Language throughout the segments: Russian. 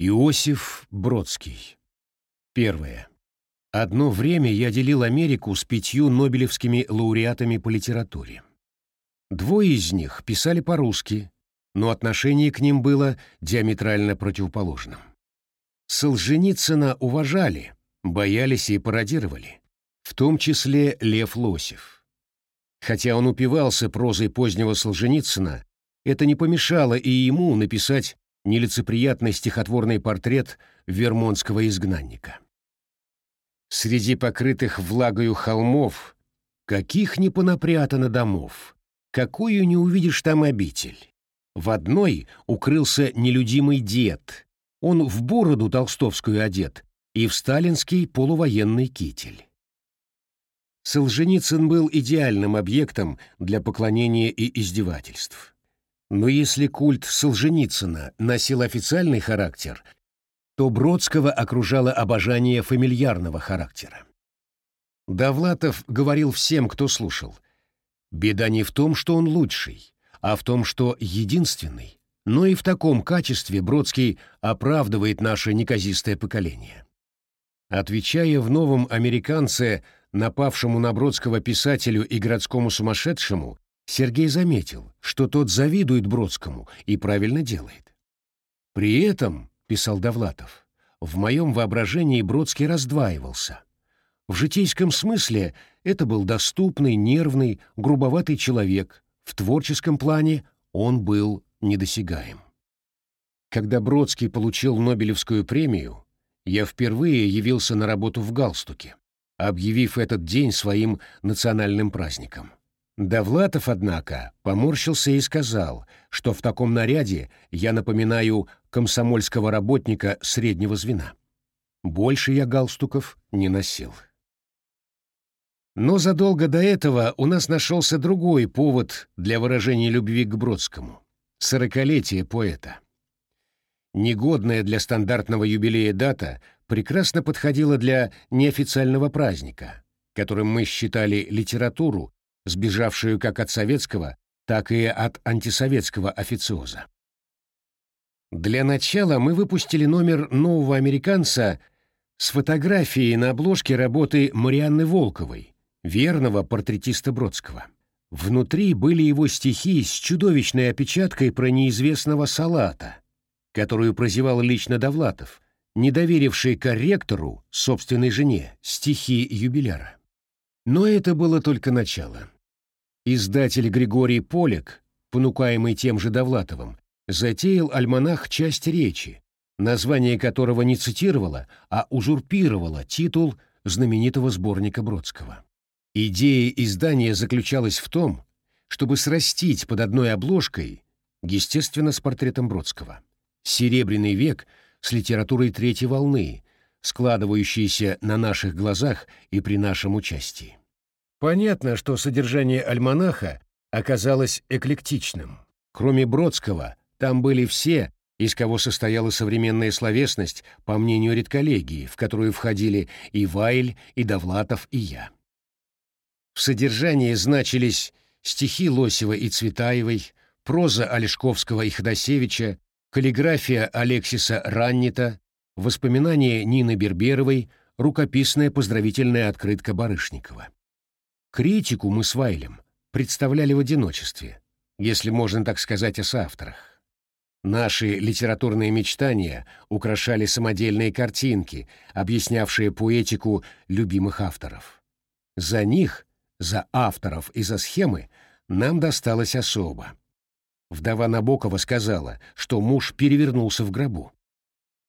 Иосиф Бродский. Первое. Одно время я делил Америку с пятью нобелевскими лауреатами по литературе. Двое из них писали по-русски, но отношение к ним было диаметрально противоположным. Солженицына уважали, боялись и пародировали, в том числе Лев Лосев. Хотя он упивался прозой позднего Солженицына, это не помешало и ему написать нелицеприятный стихотворный портрет вермонтского изгнанника. Среди покрытых влагою холмов, каких не понапрятано домов, какую не увидишь там обитель. В одной укрылся нелюдимый дед, он в бороду толстовскую одет и в сталинский полувоенный китель. Солженицын был идеальным объектом для поклонения и издевательств. Но если культ Солженицына носил официальный характер, то Бродского окружало обожание фамильярного характера. Довлатов говорил всем, кто слушал, «Беда не в том, что он лучший, а в том, что единственный, но и в таком качестве Бродский оправдывает наше неказистое поколение». Отвечая в «Новом американце» напавшему на Бродского писателю и городскому сумасшедшему, Сергей заметил, что тот завидует Бродскому и правильно делает. При этом, писал Довлатов, в моем воображении Бродский раздваивался. В житейском смысле это был доступный, нервный, грубоватый человек, в творческом плане он был недосягаем. Когда Бродский получил Нобелевскую премию, я впервые явился на работу в галстуке, объявив этот день своим национальным праздником. Довлатов, однако, поморщился и сказал, что в таком наряде я напоминаю комсомольского работника среднего звена. Больше я галстуков не носил. Но задолго до этого у нас нашелся другой повод для выражения любви к Бродскому — сорокалетие поэта. Негодная для стандартного юбилея дата прекрасно подходила для неофициального праздника, которым мы считали литературу сбежавшую как от советского, так и от антисоветского официоза. Для начала мы выпустили номер нового американца с фотографией на обложке работы Марианны Волковой, верного портретиста Бродского. Внутри были его стихи с чудовищной опечаткой про неизвестного салата, которую прозевал лично Довлатов, не доверивший корректору, собственной жене, стихи юбиляра. Но это было только начало. Издатель Григорий Полек, понукаемый тем же Довлатовым, затеял альманах «Часть речи», название которого не цитировало, а узурпировало титул знаменитого сборника Бродского. Идея издания заключалась в том, чтобы срастить под одной обложкой, естественно, с портретом Бродского, «Серебряный век» с литературой третьей волны, складывающейся на наших глазах и при нашем участии. Понятно, что содержание альманаха оказалось эклектичным. Кроме Бродского, там были все, из кого состояла современная словесность, по мнению редколлегии, в которую входили и Вайль, и Довлатов, и я. В содержании значились стихи Лосева и Цветаевой, проза Олешковского и Ходосевича, каллиграфия Алексиса Раннита, воспоминания Нины Берберовой, рукописная поздравительная открытка Барышникова. Критику мы с Вайлем представляли в одиночестве, если можно так сказать о соавторах. Наши литературные мечтания украшали самодельные картинки, объяснявшие поэтику любимых авторов. За них, за авторов и за схемы нам досталось особо. Вдова Набокова сказала, что муж перевернулся в гробу.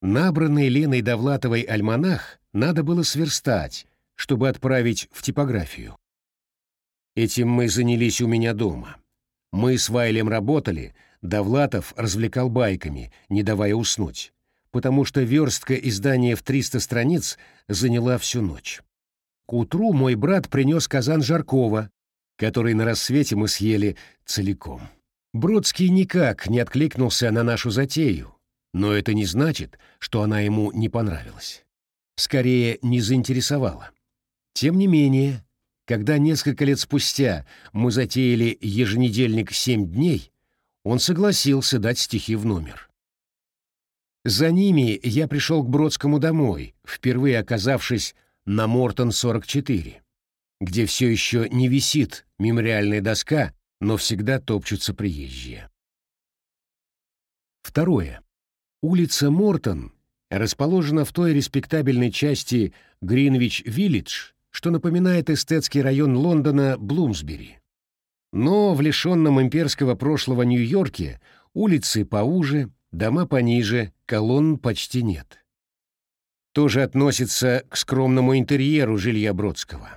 Набранный Леной Довлатовой альманах надо было сверстать, чтобы отправить в типографию. Этим мы занялись у меня дома. Мы с Вайлем работали, Довлатов развлекал байками, не давая уснуть, потому что верстка издания в 300 страниц заняла всю ночь. К утру мой брат принес казан Жаркова, который на рассвете мы съели целиком. Бродский никак не откликнулся на нашу затею, но это не значит, что она ему не понравилась. Скорее, не заинтересовала. Тем не менее, когда несколько лет спустя мы затеяли еженедельник «Семь дней», он согласился дать стихи в номер. За ними я пришел к Бродскому домой, впервые оказавшись на Мортон-44, где все еще не висит мемориальная доска, но всегда топчутся приезжие. Второе. Улица Мортон расположена в той респектабельной части Гринвич-Виллидж, что напоминает эстетский район Лондона Блумсбери. Но в лишенном имперского прошлого Нью-Йорке улицы поуже, дома пониже, колонн почти нет. Тоже относится к скромному интерьеру жилья Бродского.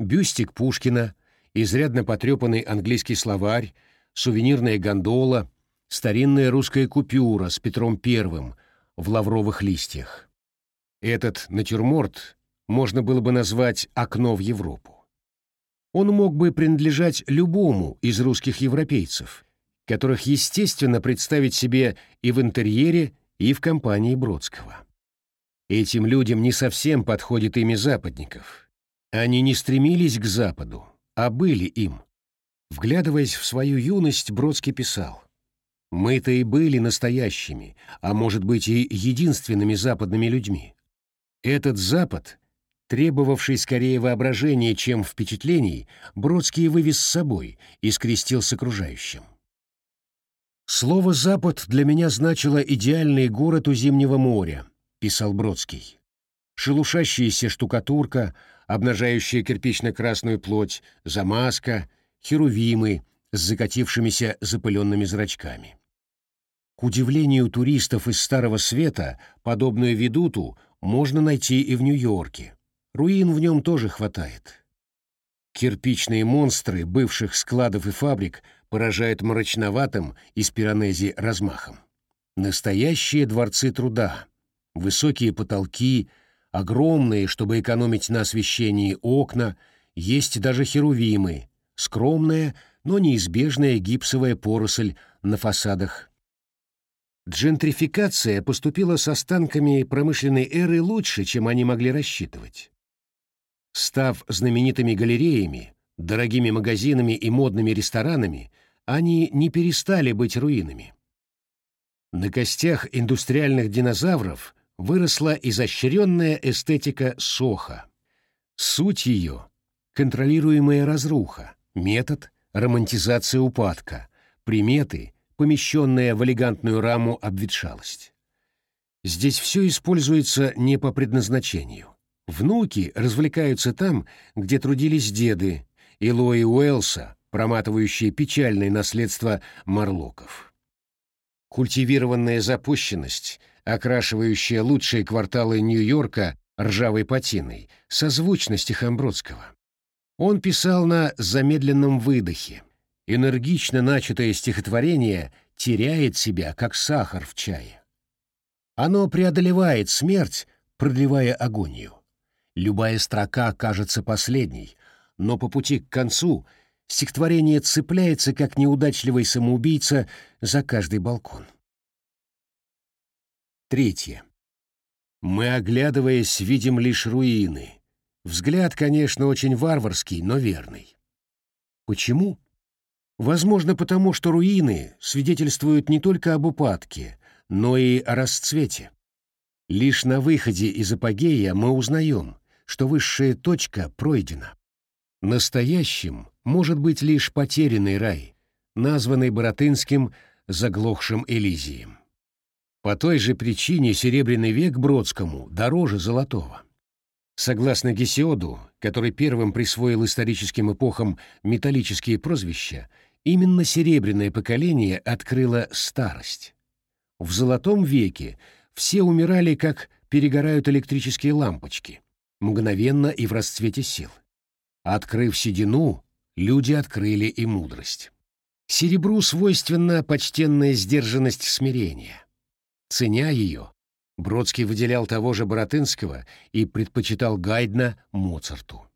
Бюстик Пушкина, изрядно потрепанный английский словарь, сувенирная гондола, старинная русская купюра с Петром Первым в лавровых листьях. Этот натюрморт можно было бы назвать «окно в Европу». Он мог бы принадлежать любому из русских европейцев, которых естественно представить себе и в интерьере, и в компании Бродского. Этим людям не совсем подходит имя западников. Они не стремились к Западу, а были им. Вглядываясь в свою юность, Бродский писал «Мы-то и были настоящими, а может быть и единственными западными людьми. Этот Запад Требовавший скорее воображения, чем впечатлений, Бродский вывез с собой и скрестил с окружающим. «Слово «Запад» для меня значило идеальный город у Зимнего моря», — писал Бродский. Шелушащаяся штукатурка, обнажающая кирпично-красную плоть, замазка, херувимы с закатившимися запыленными зрачками. К удивлению туристов из Старого Света, подобную ведуту можно найти и в Нью-Йорке. Руин в нем тоже хватает. Кирпичные монстры бывших складов и фабрик поражают мрачноватым из пиранези размахом. Настоящие дворцы труда. Высокие потолки, огромные, чтобы экономить на освещении окна, есть даже херувимы, скромная, но неизбежная гипсовая поросль на фасадах. Джентрификация поступила с останками промышленной эры лучше, чем они могли рассчитывать. Став знаменитыми галереями, дорогими магазинами и модными ресторанами, они не перестали быть руинами. На костях индустриальных динозавров выросла изощренная эстетика Соха. Суть ее — контролируемая разруха, метод — романтизация упадка, приметы — помещенная в элегантную раму обветшалость. Здесь все используется не по предназначению. Внуки развлекаются там, где трудились деды, и Лои Уэлса, проматывающие печальное наследство Марлоков. Культивированная запущенность, окрашивающая лучшие кварталы Нью-Йорка ржавой патиной, созвучна стихам Бродского. Он писал на замедленном выдохе. Энергично начатое стихотворение теряет себя, как сахар в чае. Оно преодолевает смерть, продлевая агонию. Любая строка кажется последней, но по пути к концу стихотворение цепляется, как неудачливый самоубийца, за каждый балкон. Третье. Мы, оглядываясь, видим лишь руины. Взгляд, конечно, очень варварский, но верный. Почему? Возможно, потому что руины свидетельствуют не только об упадке, но и о расцвете. Лишь на выходе из апогея мы узнаем, что высшая точка пройдена. Настоящим может быть лишь потерянный рай, названный Боротынским заглохшим Элизием. По той же причине Серебряный век Бродскому дороже золотого. Согласно Гесиоду, который первым присвоил историческим эпохам металлические прозвища, именно серебряное поколение открыло старость. В золотом веке все умирали, как перегорают электрические лампочки мгновенно и в расцвете сил. Открыв седину, люди открыли и мудрость. Серебру свойственна почтенная сдержанность смирения. Ценя ее, Бродский выделял того же Боротынского и предпочитал Гайдна Моцарту.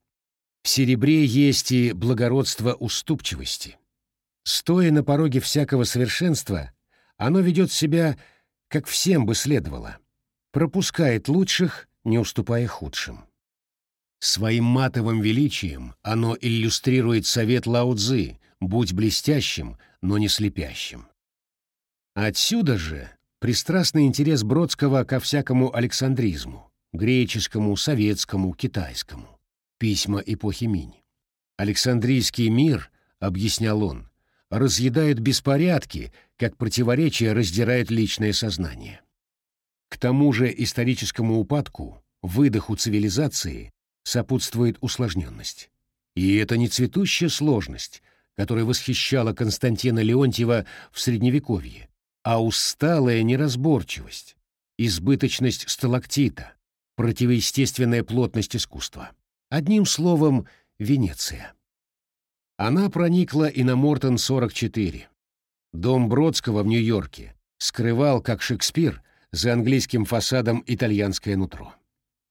В серебре есть и благородство уступчивости. Стоя на пороге всякого совершенства, оно ведет себя, как всем бы следовало, пропускает лучших, не уступая худшим. Своим матовым величием оно иллюстрирует совет Лао Цзы «Будь блестящим, но не слепящим». Отсюда же пристрастный интерес Бродского ко всякому александризму, греческому, советскому, китайскому, письма эпохи Минь. Александрийский мир, объяснял он, разъедает беспорядки, как противоречия раздирают личное сознание. К тому же историческому упадку, выдоху цивилизации сопутствует усложненность. И это не цветущая сложность, которая восхищала Константина Леонтьева в Средневековье, а усталая неразборчивость, избыточность сталактита, противоестественная плотность искусства. Одним словом, Венеция. Она проникла и на Мортон-44. Дом Бродского в Нью-Йорке скрывал, как Шекспир, за английским фасадом итальянское нутро.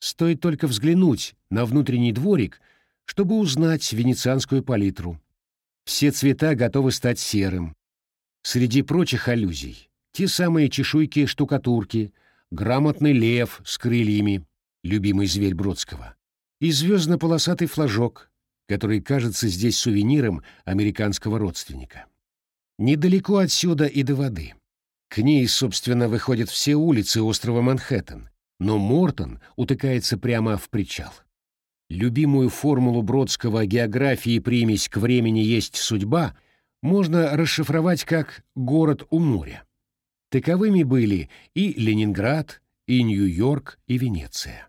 Стоит только взглянуть на внутренний дворик, чтобы узнать венецианскую палитру. Все цвета готовы стать серым. Среди прочих аллюзий — те самые чешуйки штукатурки, грамотный лев с крыльями, любимый зверь Бродского, и звездно-полосатый флажок, который кажется здесь сувениром американского родственника. Недалеко отсюда и до воды. К ней, собственно, выходят все улицы острова Манхэттен, но Мортон утыкается прямо в причал. Любимую формулу Бродского «географии примесь к времени есть судьба» можно расшифровать как «город у моря». Таковыми были и Ленинград, и Нью-Йорк, и Венеция.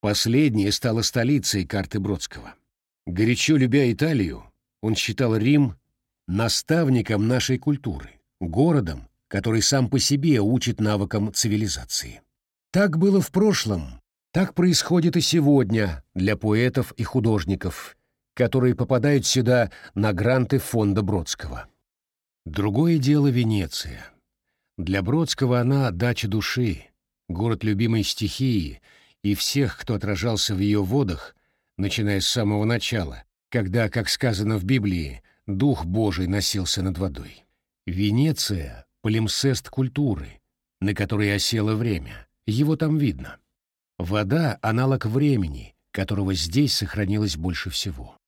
Последняя стала столицей карты Бродского. Горячо любя Италию, он считал Рим наставником нашей культуры, городом, который сам по себе учит навыкам цивилизации. Так было в прошлом, так происходит и сегодня для поэтов и художников, которые попадают сюда на гранты фонда Бродского. Другое дело Венеция. Для Бродского она дача души, город любимой стихии и всех, кто отражался в ее водах, начиная с самого начала, когда, как сказано в Библии, Дух Божий носился над водой. Венеция — полимсест культуры, на которой осело время. Его там видно. Вода — аналог времени, которого здесь сохранилось больше всего.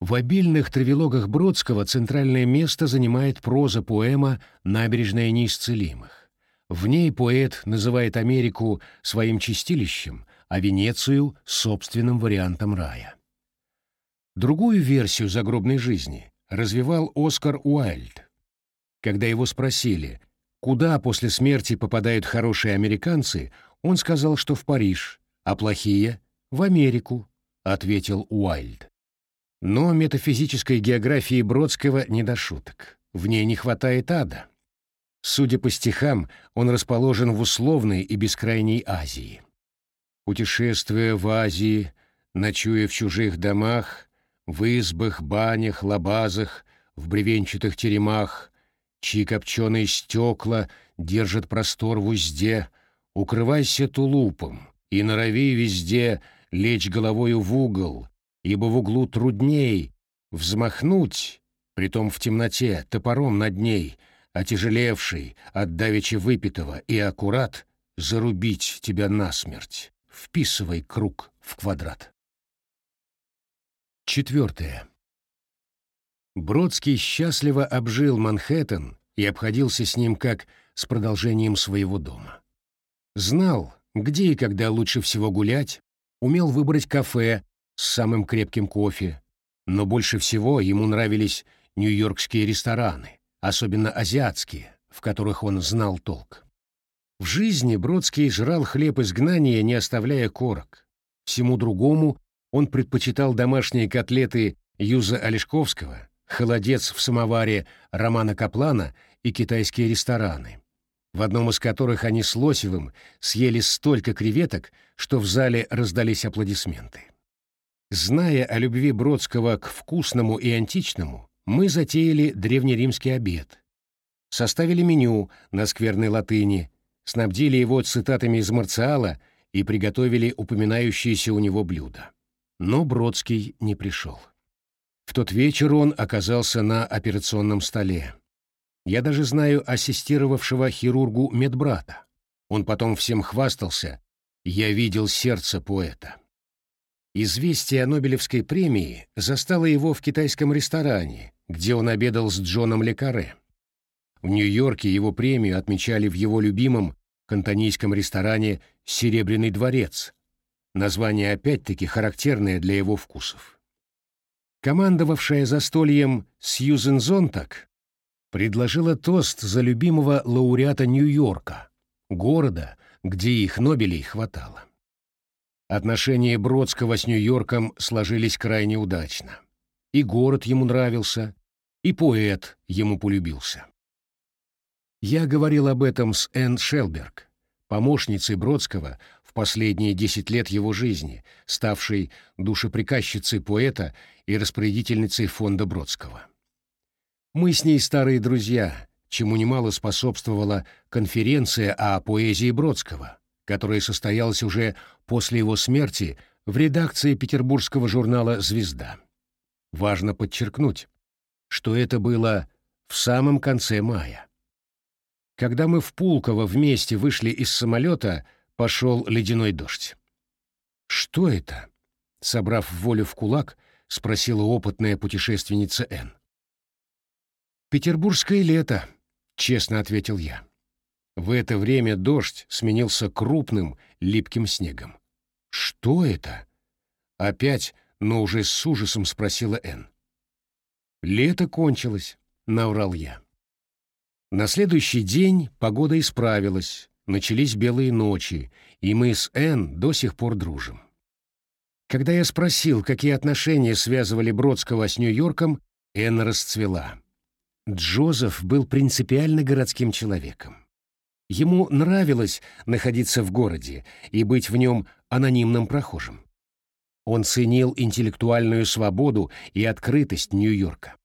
В обильных травелогах Бродского центральное место занимает проза-поэма «Набережная неисцелимых». В ней поэт называет Америку своим чистилищем, а Венецию — собственным вариантом рая. Другую версию загробной жизни развивал Оскар Уайльд. Когда его спросили, куда после смерти попадают хорошие американцы, он сказал, что в Париж, а плохие — в Америку, ответил Уайльд. Но метафизической географии Бродского не до шуток. В ней не хватает ада. Судя по стихам, он расположен в условной и бескрайней Азии. Путешествуя в Азии, ночуя в чужих домах, в избах, банях, лабазах, в бревенчатых теремах, чьи копченые стекла держат простор в узде, укрывайся тулупом и норови везде лечь головою в угол, ибо в углу трудней взмахнуть, притом в темноте, топором над ней, отяжелевший от давеча выпитого и аккурат зарубить тебя насмерть. Вписывай круг в квадрат. Четвертое. Бродский счастливо обжил Манхэттен и обходился с ним как с продолжением своего дома. Знал, где и когда лучше всего гулять, умел выбрать кафе с самым крепким кофе, но больше всего ему нравились нью-йоркские рестораны, особенно азиатские, в которых он знал толк. В жизни Бродский жрал хлеб изгнания, не оставляя корок. Всему другому он предпочитал домашние котлеты Юза Олешковского, холодец в самоваре Романа Каплана и китайские рестораны, в одном из которых они с Лосевым съели столько креветок, что в зале раздались аплодисменты. Зная о любви Бродского к вкусному и античному, мы затеяли древнеримский обед. Составили меню на скверной латыни, снабдили его цитатами из Марциала и приготовили упоминающиеся у него блюда. Но Бродский не пришел. В тот вечер он оказался на операционном столе. Я даже знаю ассистировавшего хирургу медбрата. Он потом всем хвастался. Я видел сердце поэта. Известие о Нобелевской премии застало его в китайском ресторане, где он обедал с Джоном Лекаре. В Нью-Йорке его премию отмечали в его любимом кантонийском ресторане «Серебряный дворец». Название опять-таки характерное для его вкусов. Командовавшая застольем Сьюзен Зонтак предложила тост за любимого лауреата Нью-Йорка, города, где их Нобелей хватало. Отношения Бродского с Нью-Йорком сложились крайне удачно. И город ему нравился, и поэт ему полюбился. Я говорил об этом с Энн Шелберг, помощницей Бродского последние десять лет его жизни, ставшей душеприказчицей поэта и распорядительницей фонда Бродского. Мы с ней старые друзья, чему немало способствовала конференция о поэзии Бродского, которая состоялась уже после его смерти в редакции петербургского журнала «Звезда». Важно подчеркнуть, что это было в самом конце мая. Когда мы в Пулково вместе вышли из самолета, пошел ледяной дождь. «Что это?» — собрав волю в кулак, спросила опытная путешественница Н. «Петербургское лето», — честно ответил я. В это время дождь сменился крупным, липким снегом. «Что это?» Опять, но уже с ужасом спросила Энн. «Лето кончилось», — наврал я. На следующий день погода исправилась, начались белые ночи, и мы с Энн до сих пор дружим. Когда я спросил, какие отношения связывали Бродского с Нью-Йорком, Энн расцвела. Джозеф был принципиально городским человеком. Ему нравилось находиться в городе и быть в нем анонимным прохожим. Он ценил интеллектуальную свободу и открытость Нью-Йорка.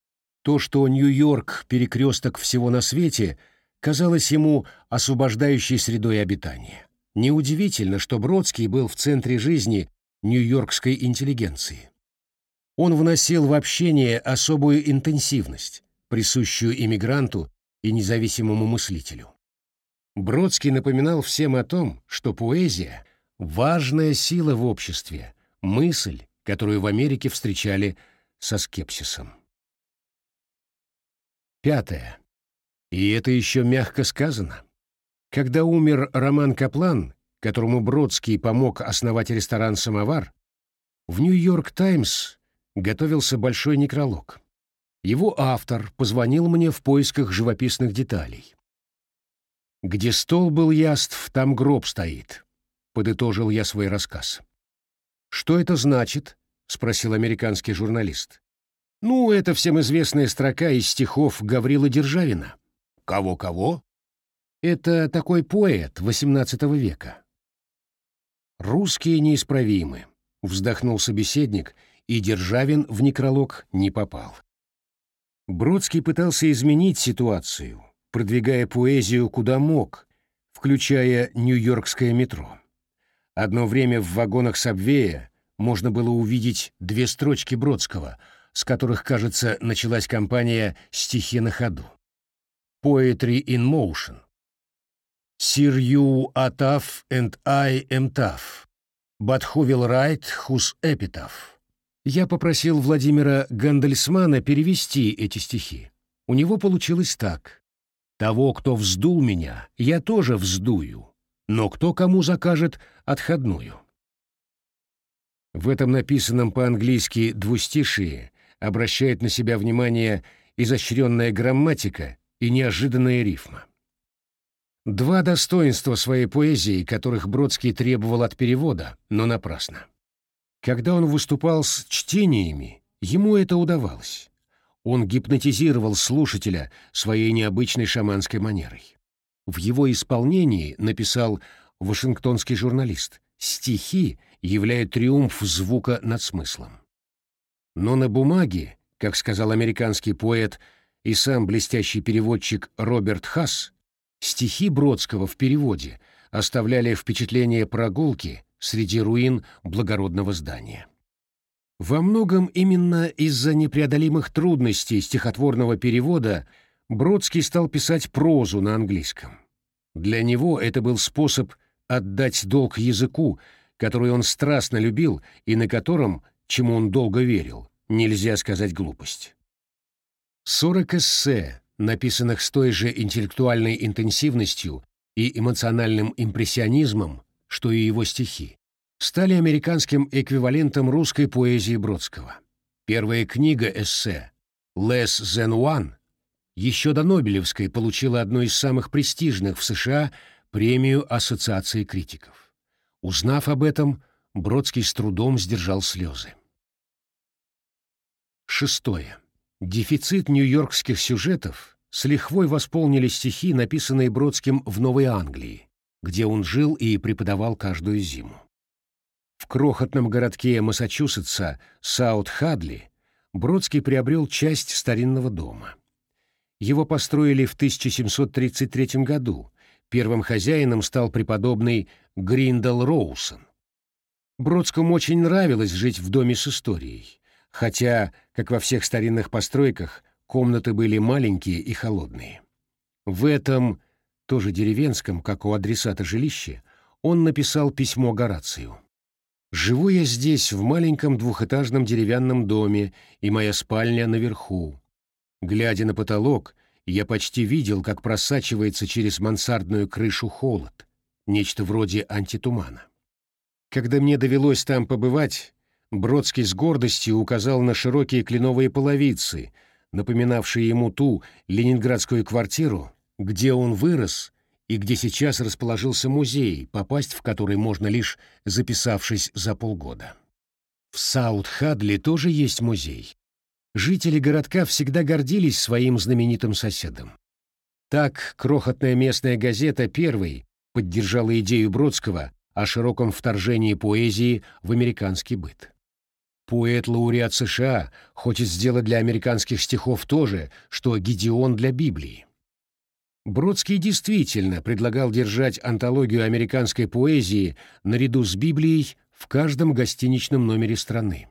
То, что Нью-Йорк — перекресток всего на свете, казалось ему освобождающей средой обитания. Неудивительно, что Бродский был в центре жизни нью-йоркской интеллигенции. Он вносил в общение особую интенсивность, присущую иммигранту и независимому мыслителю. Бродский напоминал всем о том, что поэзия — важная сила в обществе, мысль, которую в Америке встречали со скепсисом. Пятое. И это еще мягко сказано. Когда умер Роман Каплан, которому Бродский помог основать ресторан «Самовар», в «Нью-Йорк Таймс» готовился большой некролог. Его автор позвонил мне в поисках живописных деталей. «Где стол был яств, там гроб стоит», — подытожил я свой рассказ. «Что это значит?» — спросил американский журналист. «Ну, это всем известная строка из стихов Гаврила Державина». «Кого-кого?» «Это такой поэт XVIII века». «Русские неисправимы», — вздохнул собеседник, и Державин в некролог не попал. Бродский пытался изменить ситуацию, продвигая поэзию куда мог, включая Нью-Йоркское метро. Одно время в вагонах Сабвея можно было увидеть две строчки Бродского, с которых, кажется, началась кампания «Стихи на ходу». «Poetry in motion». «Sir you tough and I am tough, but who will write whose epitaph?» Я попросил Владимира Гандельсмана перевести эти стихи. У него получилось так. Того, кто вздул меня, я тоже вздую, но кто кому закажет отходную. В этом написанном по-английски двустишии обращает на себя внимание изощренная грамматика и неожиданная рифма. Два достоинства своей поэзии, которых Бродский требовал от перевода, но напрасно. Когда он выступал с чтениями, ему это удавалось. Он гипнотизировал слушателя своей необычной шаманской манерой. В его исполнении, написал вашингтонский журналист, стихи являют триумф звука над смыслом. Но на бумаге, как сказал американский поэт и сам блестящий переводчик Роберт Хасс, стихи Бродского в переводе оставляли впечатление прогулки среди руин благородного здания. Во многом именно из-за непреодолимых трудностей стихотворного перевода Бродский стал писать прозу на английском. Для него это был способ отдать долг языку, который он страстно любил и на котором, чему он долго верил, нельзя сказать глупость. Сорок эссе, написанных с той же интеллектуальной интенсивностью и эмоциональным импрессионизмом, что и его стихи, стали американским эквивалентом русской поэзии Бродского. Первая книга эссе «Less Than One» еще до Нобелевской получила одну из самых престижных в США премию Ассоциации критиков. Узнав об этом, Бродский с трудом сдержал слезы. Шестое. Дефицит нью-йоркских сюжетов с лихвой восполнили стихи, написанные Бродским в Новой Англии, где он жил и преподавал каждую зиму. В крохотном городке Массачусетса Саут-Хадли Бродский приобрел часть старинного дома. Его построили в 1733 году. Первым хозяином стал преподобный Гриндал Роусон. Бродскому очень нравилось жить в доме с историей, хотя, как во всех старинных постройках, комнаты были маленькие и холодные. В этом, тоже деревенском, как у адресата жилище, он написал письмо Горацию. «Живу я здесь, в маленьком двухэтажном деревянном доме, и моя спальня наверху. Глядя на потолок, я почти видел, как просачивается через мансардную крышу холод, нечто вроде антитумана. Когда мне довелось там побывать, Бродский с гордостью указал на широкие кленовые половицы, напоминавшие ему ту ленинградскую квартиру, где он вырос и где сейчас расположился музей, попасть в который можно лишь записавшись за полгода. В Саут-Хадли тоже есть музей. Жители городка всегда гордились своим знаменитым соседом. Так крохотная местная газета «Первый» поддержала идею Бродского о широком вторжении поэзии в американский быт. Поэт-лауреат США хочет сделать для американских стихов то же, что Гедеон для Библии. Бродский действительно предлагал держать антологию американской поэзии наряду с Библией в каждом гостиничном номере страны.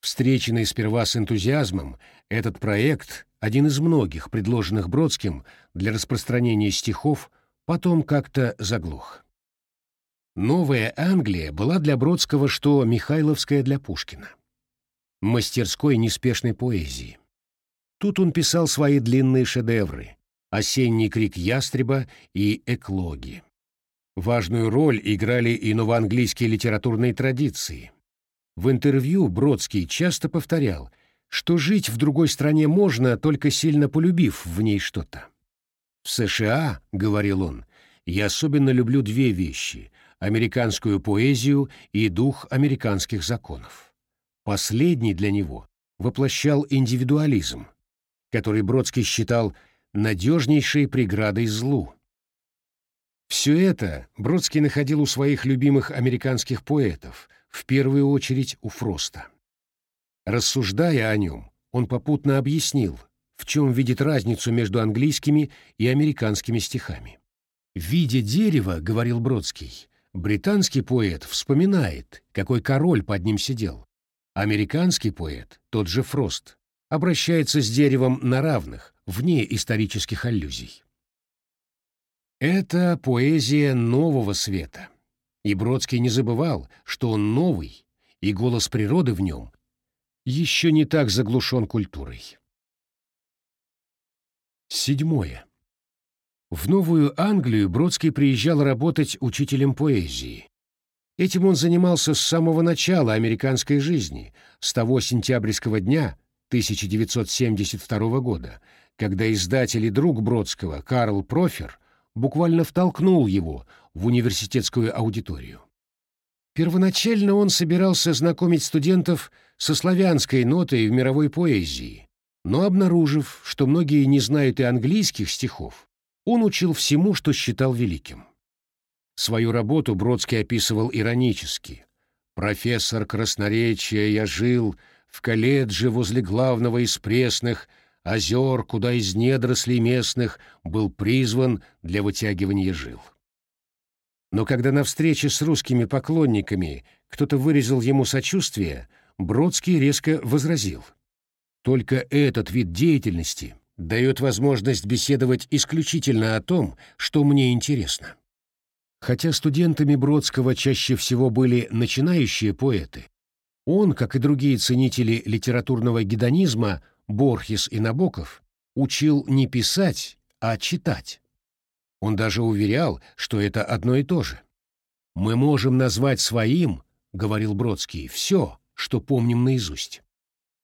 Встреченный сперва с энтузиазмом, этот проект, один из многих, предложенных Бродским для распространения стихов, потом как-то заглох. Новая Англия была для Бродского что Михайловская для Пушкина. Мастерской неспешной поэзии. Тут он писал свои длинные шедевры «Осенний крик ястреба» и «Эклоги». Важную роль играли и новоанглийские литературные традиции. В интервью Бродский часто повторял, что жить в другой стране можно, только сильно полюбив в ней что-то. «В США, — говорил он, — я особенно люблю две вещи — американскую поэзию и дух американских законов». Последний для него воплощал индивидуализм, который Бродский считал – надежнейшей преградой злу. Все это Бродский находил у своих любимых американских поэтов, в первую очередь у Фроста. Рассуждая о нем, он попутно объяснил, в чем видит разницу между английскими и американскими стихами. «Видя дерево, — говорил Бродский, — британский поэт вспоминает, какой король под ним сидел. Американский поэт, тот же Фрост, обращается с деревом на равных, вне исторических аллюзий. Это поэзия нового света. И Бродский не забывал, что он новый, и голос природы в нем еще не так заглушен культурой. Седьмое. В Новую Англию Бродский приезжал работать учителем поэзии. Этим он занимался с самого начала американской жизни, с того сентябрьского дня 1972 года, когда издатель и друг Бродского Карл Профер буквально втолкнул его в университетскую аудиторию. Первоначально он собирался знакомить студентов со славянской нотой в мировой поэзии, но обнаружив, что многие не знают и английских стихов, он учил всему, что считал великим. Свою работу Бродский описывал иронически. «Профессор красноречия я жил в колледже возле главного из пресных — озер, куда из недорослей местных был призван для вытягивания жил. Но когда на встрече с русскими поклонниками кто-то выразил ему сочувствие, Бродский резко возразил. Только этот вид деятельности дает возможность беседовать исключительно о том, что мне интересно. Хотя студентами Бродского чаще всего были начинающие поэты, он, как и другие ценители литературного гедонизма, Борхес и Набоков учил не писать, а читать. Он даже уверял, что это одно и то же. «Мы можем назвать своим, — говорил Бродский, — все, что помним наизусть».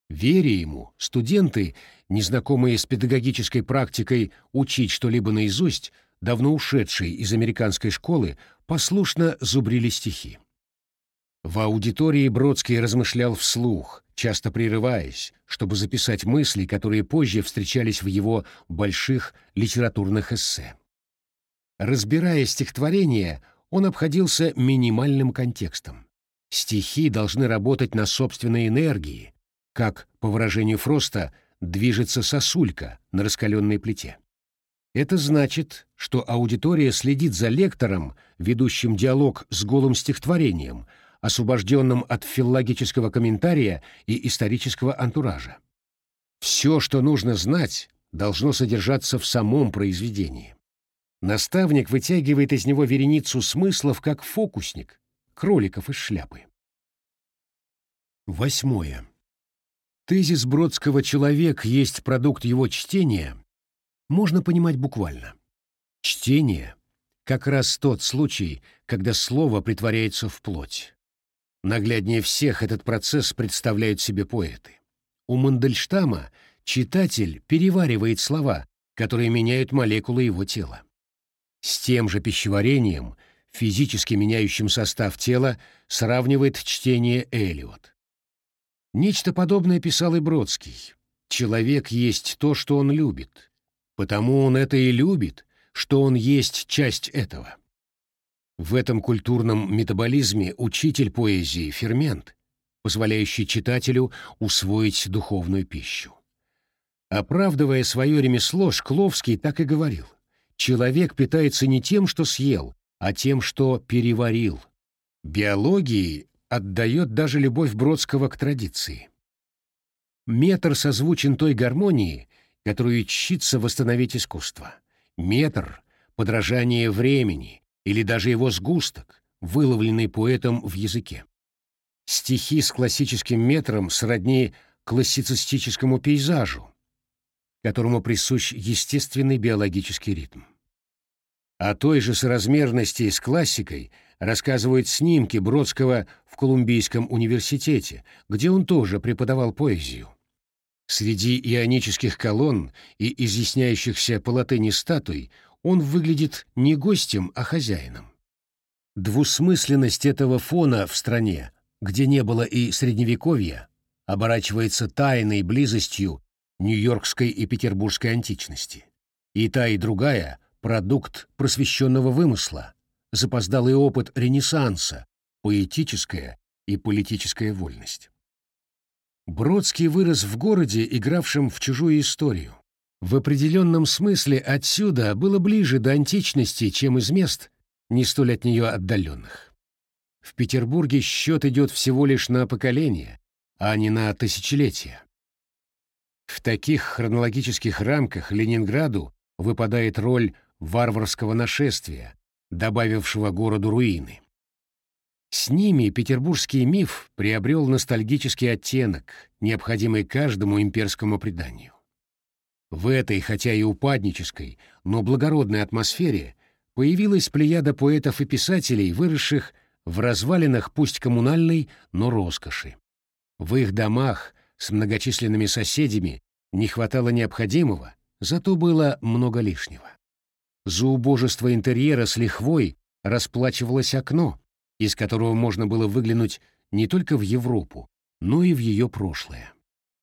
Веря ему, студенты, незнакомые с педагогической практикой учить что-либо наизусть, давно ушедшие из американской школы, послушно зубрили стихи. В аудитории Бродский размышлял вслух, часто прерываясь, чтобы записать мысли, которые позже встречались в его больших литературных эссе. Разбирая стихотворение, он обходился минимальным контекстом. Стихи должны работать на собственной энергии, как, по выражению Фроста, движется сосулька на раскаленной плите. Это значит, что аудитория следит за лектором, ведущим диалог с голым стихотворением, освобожденным от филологического комментария и исторического антуража. Все, что нужно знать, должно содержаться в самом произведении. Наставник вытягивает из него вереницу смыслов, как фокусник, кроликов из шляпы. Восьмое. Тезис Бродского «человек есть продукт его чтения» можно понимать буквально. Чтение — как раз тот случай, когда слово притворяется в плоть. Нагляднее всех этот процесс представляют себе поэты. У Мандельштама читатель переваривает слова, которые меняют молекулы его тела. С тем же пищеварением, физически меняющим состав тела, сравнивает чтение Элиот. Нечто подобное писал и Бродский. Человек есть то, что он любит. Потому он это и любит, что он есть часть этого. В этом культурном метаболизме учитель поэзии — фермент, позволяющий читателю усвоить духовную пищу. Оправдывая свое ремесло, Шкловский так и говорил. Человек питается не тем, что съел, а тем, что переварил. Биологии отдает даже любовь Бродского к традиции. Метр созвучен той гармонии, которую чтится восстановить искусство. Метр — подражание времени, или даже его сгусток, выловленный поэтом в языке. Стихи с классическим метром сродни классицистическому пейзажу, которому присущ естественный биологический ритм. О той же соразмерности с классикой рассказывают снимки Бродского в Колумбийском университете, где он тоже преподавал поэзию. Среди ионических колонн и изъясняющихся по латыни статуй он выглядит не гостем, а хозяином. Двусмысленность этого фона в стране, где не было и средневековья, оборачивается тайной близостью нью-йоркской и петербургской античности. И та, и другая — продукт просвещенного вымысла, запоздалый опыт Ренессанса, поэтическая и политическая вольность. Бродский вырос в городе, игравшем в чужую историю. В определенном смысле отсюда было ближе до античности, чем из мест, не столь от нее отдаленных. В Петербурге счет идет всего лишь на поколение, а не на тысячелетия. В таких хронологических рамках Ленинграду выпадает роль варварского нашествия, добавившего городу руины. С ними петербургский миф приобрел ностальгический оттенок, необходимый каждому имперскому преданию. В этой, хотя и упаднической, но благородной атмосфере появилась плеяда поэтов и писателей, выросших в развалинах пусть коммунальной, но роскоши. В их домах с многочисленными соседями не хватало необходимого, зато было много лишнего. За убожество интерьера с лихвой расплачивалось окно, из которого можно было выглянуть не только в Европу, но и в ее прошлое.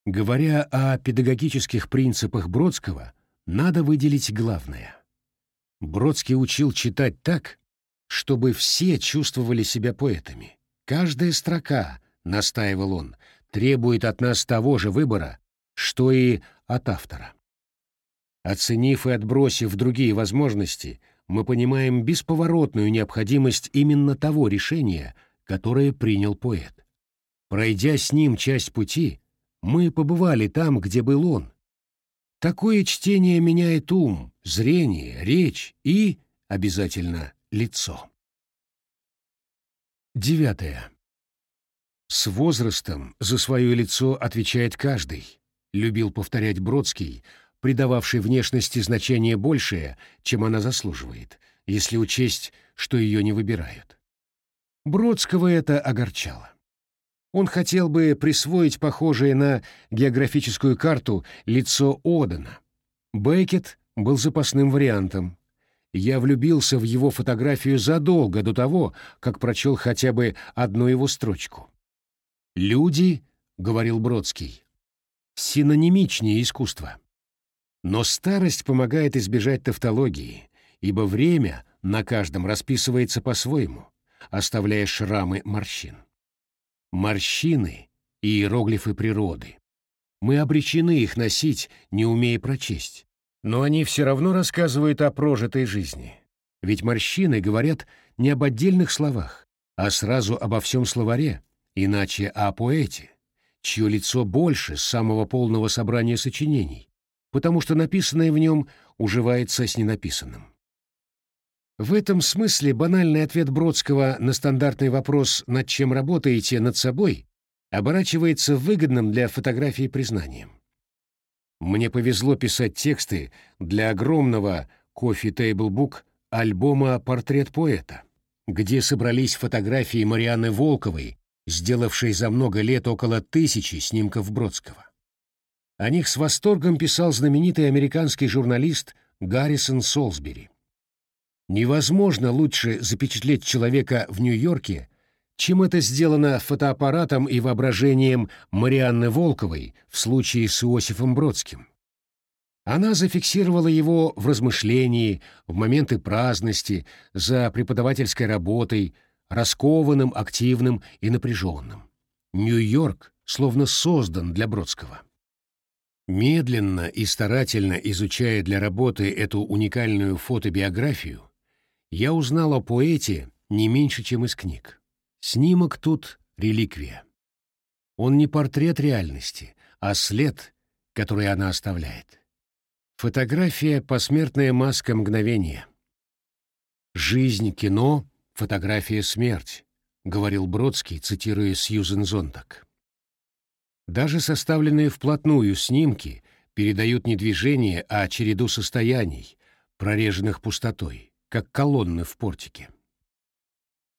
Говоря о педагогических принципах Бродского, надо выделить главное. Бродский учил читать так, чтобы все чувствовали себя поэтами. Каждая строка, настаивал он, требует от нас того же выбора, что и от автора. Оценив и отбросив другие возможности, мы понимаем бесповоротную необходимость именно того решения, которое принял поэт. Пройдя с ним часть пути, мы побывали там, где был он. Такое чтение меняет ум, зрение, речь и, обязательно, лицо. Девятое. С возрастом за свое лицо отвечает каждый, любил повторять Бродский, придававший внешности значение большее, чем она заслуживает, если учесть, что ее не выбирают. Бродского это огорчало. Он хотел бы присвоить похожее на географическую карту лицо Одена. Беккет был запасным вариантом. Я влюбился в его фотографию задолго до того, как прочел хотя бы одну его строчку. «Люди», — говорил Бродский, — «синонимичнее искусства». Но старость помогает избежать тавтологии, ибо время на каждом расписывается по-своему, оставляя шрамы морщин. Морщины — иероглифы природы. Мы обречены их носить, не умея прочесть. Но они все равно рассказывают о прожитой жизни. Ведь морщины говорят не об отдельных словах, а сразу обо всем словаре, иначе о поэте, чье лицо больше самого полного собрания сочинений, потому что написанное в нем уживается с ненаписанным. В этом смысле банальный ответ Бродского на стандартный вопрос «над чем работаете над собой» оборачивается выгодным для фотографии признанием. Мне повезло писать тексты для огромного Coffee Table Book альбома «Портрет поэта», где собрались фотографии Марианны Волковой, сделавшей за много лет около тысячи снимков Бродского. О них с восторгом писал знаменитый американский журналист Гаррисон Солсбери. Невозможно лучше запечатлеть человека в Нью-Йорке, чем это сделано фотоаппаратом и воображением Марианны Волковой в случае с Иосифом Бродским. Она зафиксировала его в размышлении, в моменты праздности, за преподавательской работой, раскованным, активным и напряженным. Нью-Йорк словно создан для Бродского. Медленно и старательно изучая для работы эту уникальную фотобиографию, я узнал о поэте не меньше, чем из книг. Снимок тут — реликвия. Он не портрет реальности, а след, который она оставляет. Фотография — посмертная маска мгновения. «Жизнь — кино, фотография — смерть», — говорил Бродский, цитируя Сьюзен Зонтак. Даже составленные вплотную снимки передают не движение, а череду состояний, прореженных пустотой как колонны в портике.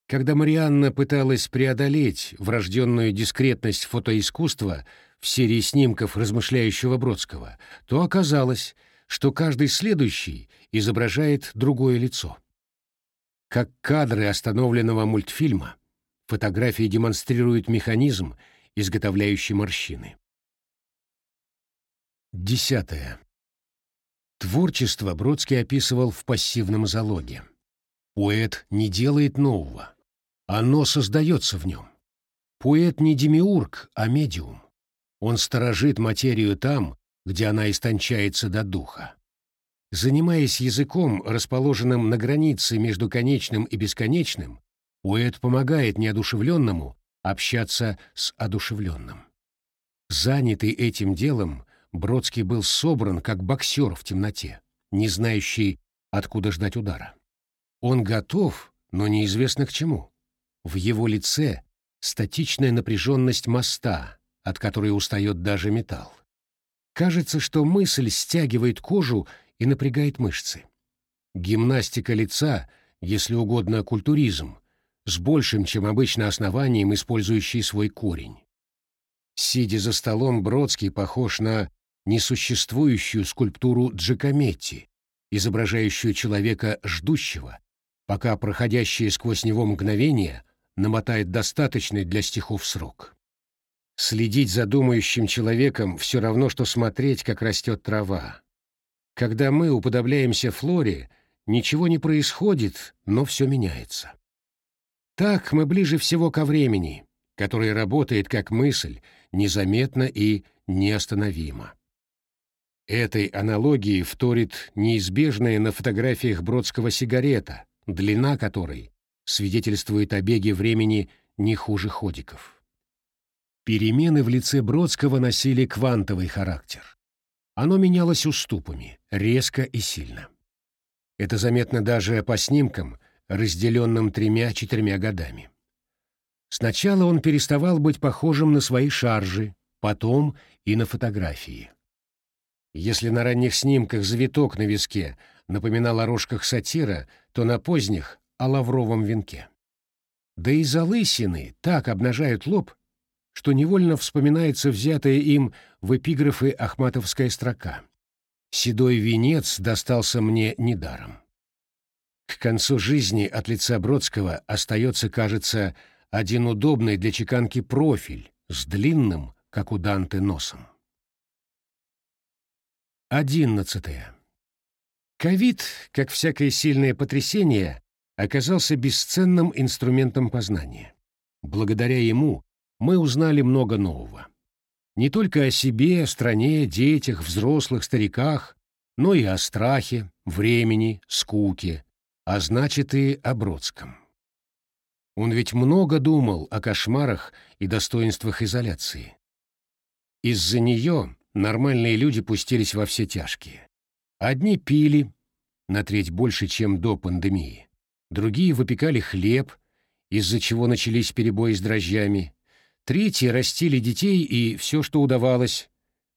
Когда Марианна пыталась преодолеть врожденную дискретность фотоискусства в серии снимков размышляющего Бродского, то оказалось, что каждый следующий изображает другое лицо. Как кадры остановленного мультфильма, фотографии демонстрируют механизм, изготовляющий морщины. Десятое. Творчество Бродский описывал в пассивном залоге. Поэт не делает нового. Оно создается в нем. Поэт не демиург, а медиум. Он сторожит материю там, где она истончается до духа. Занимаясь языком, расположенным на границе между конечным и бесконечным, поэт помогает неодушевленному общаться с одушевленным. Занятый этим делом, Бродский был собран как боксер в темноте, не знающий, откуда ждать удара. Он готов, но неизвестно к чему. В его лице статичная напряженность моста, от которой устает даже металл. Кажется, что мысль стягивает кожу и напрягает мышцы. Гимнастика лица, если угодно культуризм, с большим, чем обычно, основанием, использующий свой корень. Сидя за столом, Бродский похож на несуществующую скульптуру Джакометти, изображающую человека ждущего, пока проходящее сквозь него мгновение намотает достаточный для стихов срок. Следить за думающим человеком все равно, что смотреть, как растет трава. Когда мы уподобляемся флоре, ничего не происходит, но все меняется. Так мы ближе всего ко времени, которое работает как мысль, незаметно и неостановимо. Этой аналогии вторит неизбежная на фотографиях Бродского сигарета, длина которой свидетельствует о беге времени не хуже ходиков. Перемены в лице Бродского носили квантовый характер. Оно менялось уступами, резко и сильно. Это заметно даже по снимкам, разделенным тремя-четырьмя годами. Сначала он переставал быть похожим на свои шаржи, потом и на фотографии. Если на ранних снимках завиток на виске напоминал о рожках сатира, то на поздних — о лавровом венке. Да и залысины так обнажают лоб, что невольно вспоминается взятая им в эпиграфы ахматовская строка. «Седой венец достался мне недаром». К концу жизни от лица Бродского остается, кажется, один удобный для чеканки профиль с длинным, как у Данте, носом. Одиннадцатое. Ковид, как всякое сильное потрясение, оказался бесценным инструментом познания. Благодаря ему мы узнали много нового. Не только о себе, стране, детях, взрослых, стариках, но и о страхе, времени, скуке, а значит и о Бродском. Он ведь много думал о кошмарах и достоинствах изоляции. Из-за нее нормальные люди пустились во все тяжкие. Одни пили, на треть больше, чем до пандемии. Другие выпекали хлеб, из-за чего начались перебои с дрожжами. Третьи растили детей и все, что удавалось.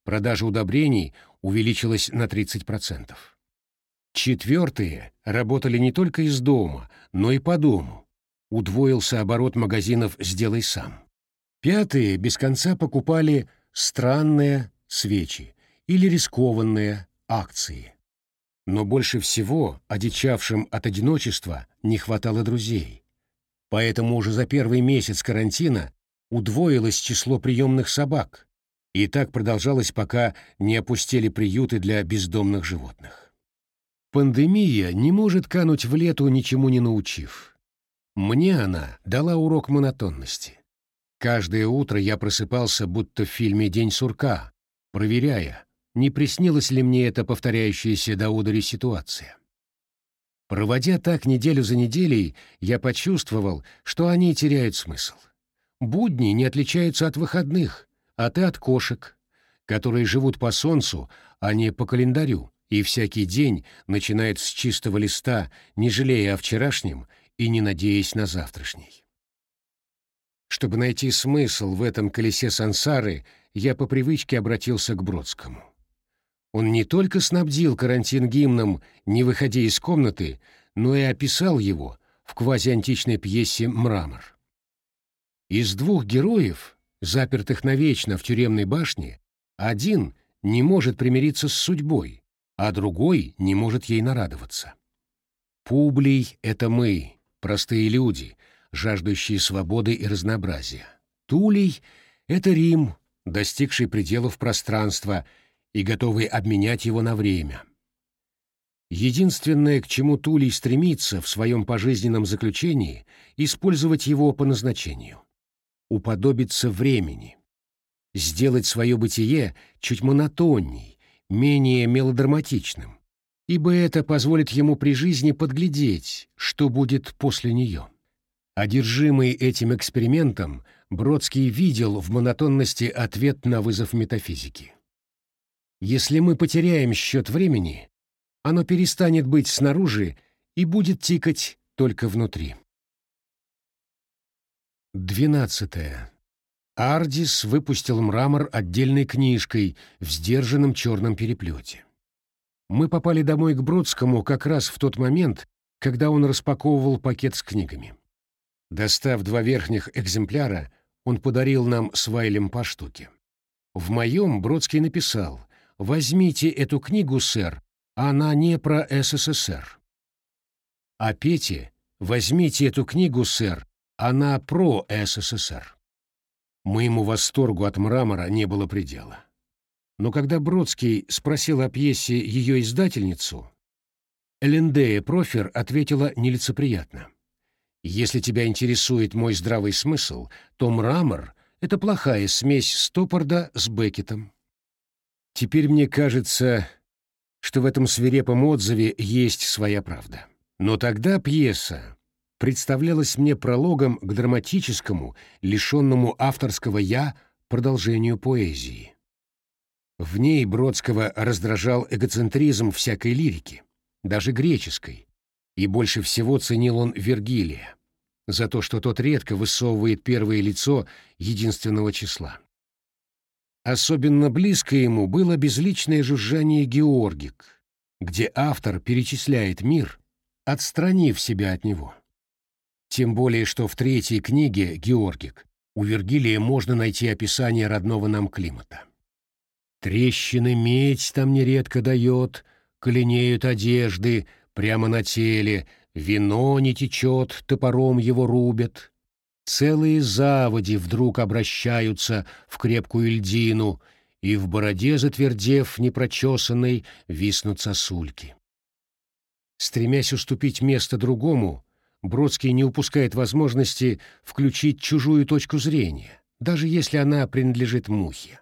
Продажа удобрений увеличилась на 30%. Четвертые работали не только из дома, но и по дому. Удвоился оборот магазинов «Сделай сам». Пятые без конца покупали странные свечи или рискованные акции. Но больше всего одичавшим от одиночества не хватало друзей. Поэтому уже за первый месяц карантина удвоилось число приемных собак, и так продолжалось, пока не опустили приюты для бездомных животных. Пандемия не может кануть в лету, ничему не научив. Мне она дала урок монотонности. Каждое утро я просыпался, будто в фильме «День сурка», проверяя, не приснилась ли мне эта повторяющаяся до удари ситуация. Проводя так неделю за неделей, я почувствовал, что они теряют смысл. Будни не отличаются от выходных, а ты от кошек, которые живут по солнцу, а не по календарю, и всякий день начинает с чистого листа, не жалея о вчерашнем и не надеясь на завтрашний. Чтобы найти смысл в этом колесе сансары, я по привычке обратился к Бродскому. Он не только снабдил карантин гимном «Не выходи из комнаты», но и описал его в квазиантичной пьесе «Мрамор». Из двух героев, запертых навечно в тюремной башне, один не может примириться с судьбой, а другой не может ей нарадоваться. Публий — это мы, простые люди, жаждущие свободы и разнообразия. Тулей — это Рим, достигший пределов пространства и готовый обменять его на время. Единственное, к чему Тулей стремится в своем пожизненном заключении, использовать его по назначению. Уподобиться времени. Сделать свое бытие чуть монотонней, менее мелодраматичным, ибо это позволит ему при жизни подглядеть, что будет после нее. Одержимый этим экспериментом, Бродский видел в монотонности ответ на вызов метафизики. Если мы потеряем счет времени, оно перестанет быть снаружи и будет тикать только внутри. Двенадцатое. Ардис выпустил мрамор отдельной книжкой в сдержанном черном переплете. Мы попали домой к Бродскому как раз в тот момент, когда он распаковывал пакет с книгами. Достав два верхних экземпляра, он подарил нам с Вайлем по штуке. В моем Бродский написал «Возьмите эту книгу, сэр, она не про СССР». А Пете «Возьмите эту книгу, сэр, она про СССР». Моему восторгу от мрамора не было предела. Но когда Бродский спросил о пьесе ее издательницу, Элендея Профер ответила нелицеприятно. «Если тебя интересует мой здравый смысл, то мрамор — это плохая смесь Стоппарда с Беккетом». Теперь мне кажется, что в этом свирепом отзыве есть своя правда. Но тогда пьеса представлялась мне прологом к драматическому, лишенному авторского «я» продолжению поэзии. В ней Бродского раздражал эгоцентризм всякой лирики, даже греческой, и больше всего ценил он Вергилия за то, что тот редко высовывает первое лицо единственного числа. Особенно близко ему было безличное жужжание «Георгик», где автор перечисляет мир, отстранив себя от него. Тем более, что в третьей книге «Георгик» у Вергилия можно найти описание родного нам климата. Трещины медь там нередко дает, коленеют одежды прямо на теле, вино не течет, топором его рубят. Целые заводи вдруг обращаются в крепкую льдину, и в бороде, затвердев непрочесанной, виснут сосульки. Стремясь уступить место другому, Бродский не упускает возможности включить чужую точку зрения, даже если она принадлежит мухе.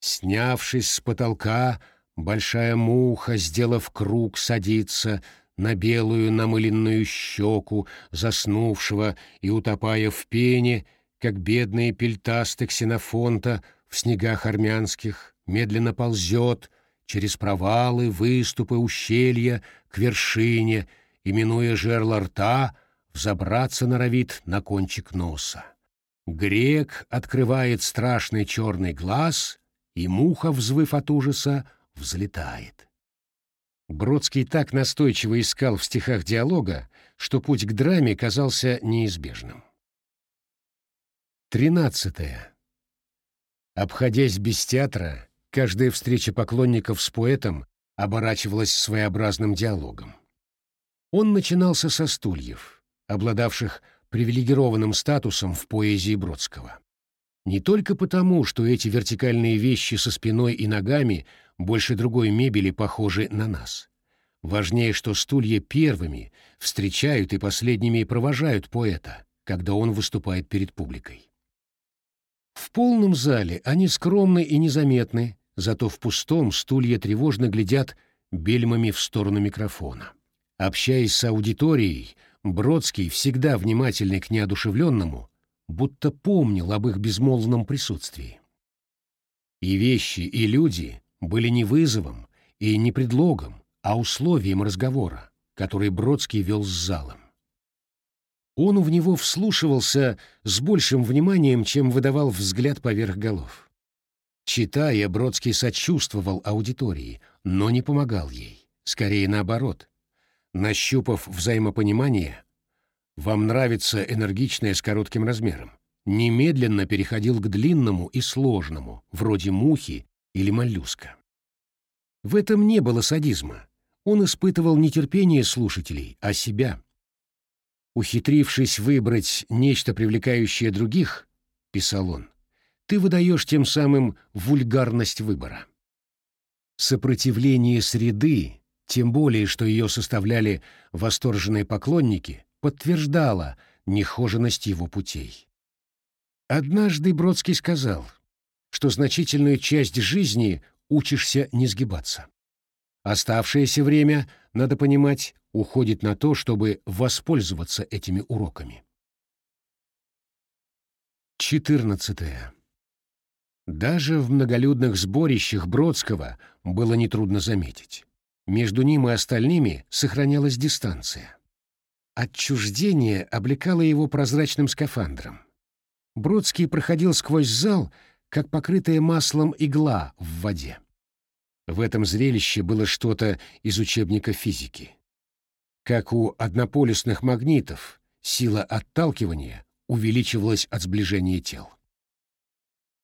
Снявшись с потолка, большая муха, сделав круг, садится на белую намыленную щеку заснувшего и утопая в пене, как бедные пельтасты ксенофонта в снегах армянских, медленно ползет через провалы, выступы, ущелья к вершине, именуя жерло рта, взобраться норовит на кончик носа. Грек открывает страшный черный глаз, и муха, взвыв от ужаса, взлетает. Бродский так настойчиво искал в стихах диалога, что путь к драме казался неизбежным. Тринадцатое. Обходясь без театра, каждая встреча поклонников с поэтом оборачивалась своеобразным диалогом. Он начинался со стульев, обладавших привилегированным статусом в поэзии Бродского. Не только потому, что эти вертикальные вещи со спиной и ногами больше другой мебели похожи на нас. Важнее, что стулья первыми встречают и последними провожают поэта, когда он выступает перед публикой. В полном зале они скромны и незаметны, зато в пустом стулья тревожно глядят бельмами в сторону микрофона. Общаясь с аудиторией, Бродский, всегда внимательный к неодушевленному, будто помнил об их безмолвном присутствии. И вещи, и люди были не вызовом и не предлогом, а условием разговора, который Бродский вел с залом. Он в него вслушивался с большим вниманием, чем выдавал взгляд поверх голов. Читая, Бродский сочувствовал аудитории, но не помогал ей, скорее наоборот. Нащупав взаимопонимание, вам нравится энергичное с коротким размером. Немедленно переходил к длинному и сложному, вроде мухи или моллюска. В этом не было садизма. Он испытывал не терпение слушателей, а себя. Ухитрившись выбрать нечто привлекающее других, писал он, ты выдаешь тем самым вульгарность выбора. Сопротивление среды, тем более, что ее составляли восторженные поклонники, подтверждала нехоженность его путей. Однажды Бродский сказал, что значительную часть жизни учишься не сгибаться. Оставшееся время, надо понимать, уходит на то, чтобы воспользоваться этими уроками. 14. Даже в многолюдных сборищах Бродского было нетрудно заметить. Между ним и остальными сохранялась дистанция. Отчуждение облекало его прозрачным скафандром. Бродский проходил сквозь зал, как покрытая маслом игла в воде. В этом зрелище было что-то из учебника физики. Как у однополюсных магнитов, сила отталкивания увеличивалась от сближения тел.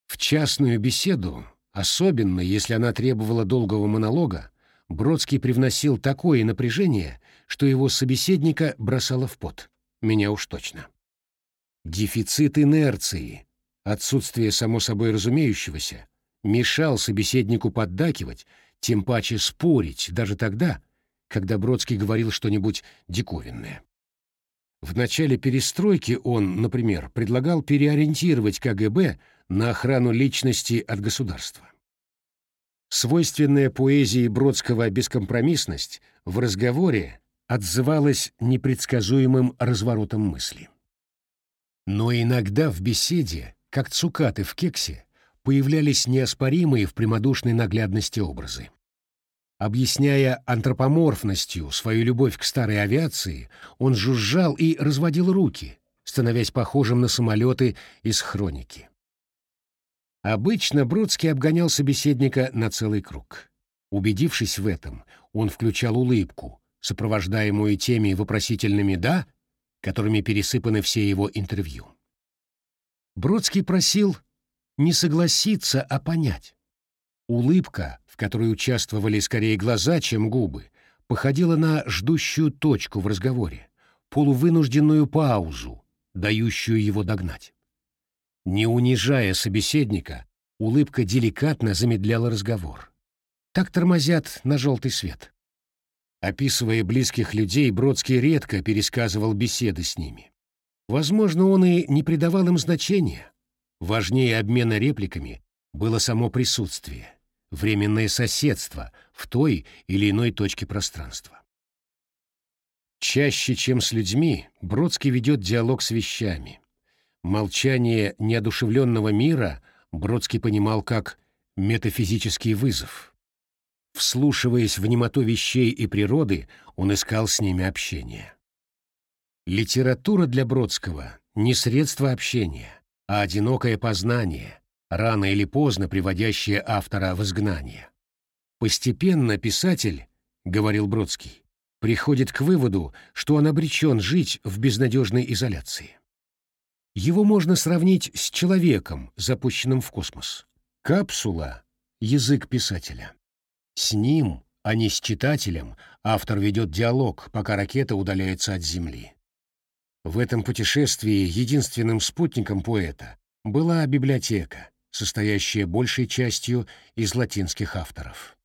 В частную беседу, особенно если она требовала долгого монолога, Бродский привносил такое напряжение, что его собеседника бросало в пот. Меня уж точно. Дефицит инерции, отсутствие само собой разумеющегося, мешал собеседнику поддакивать, тем паче спорить даже тогда, когда Бродский говорил что-нибудь диковинное. В начале перестройки он, например, предлагал переориентировать КГБ на охрану личности от государства. Свойственная поэзии Бродского бескомпромиссность в разговоре отзывалась непредсказуемым разворотом мысли. Но иногда в беседе, как цукаты в кексе, появлялись неоспоримые в прямодушной наглядности образы. Объясняя антропоморфностью свою любовь к старой авиации, он жужжал и разводил руки, становясь похожим на самолеты из хроники. Обычно Бродский обгонял собеседника на целый круг. Убедившись в этом, он включал улыбку, сопровождаемую теми вопросительными «да», которыми пересыпаны все его интервью. Бродский просил не согласиться, а понять. Улыбка, в которой участвовали скорее глаза, чем губы, походила на ждущую точку в разговоре, полувынужденную паузу, дающую его догнать. Не унижая собеседника, улыбка деликатно замедляла разговор. Так тормозят на желтый свет. Описывая близких людей, Бродский редко пересказывал беседы с ними. Возможно, он и не придавал им значения. Важнее обмена репликами было само присутствие, временное соседство в той или иной точке пространства. Чаще, чем с людьми, Бродский ведет диалог с вещами. Молчание неодушевленного мира Бродский понимал как метафизический вызов. Вслушиваясь в немоту вещей и природы, он искал с ними общение. Литература для Бродского — не средство общения, а одинокое познание, рано или поздно приводящее автора в изгнание. Постепенно писатель, — говорил Бродский, — приходит к выводу, что он обречен жить в безнадежной изоляции. Его можно сравнить с человеком, запущенным в космос. Капсула — язык писателя. С ним, а не с читателем, автор ведет диалог, пока ракета удаляется от Земли. В этом путешествии единственным спутником поэта была библиотека, состоящая большей частью из латинских авторов.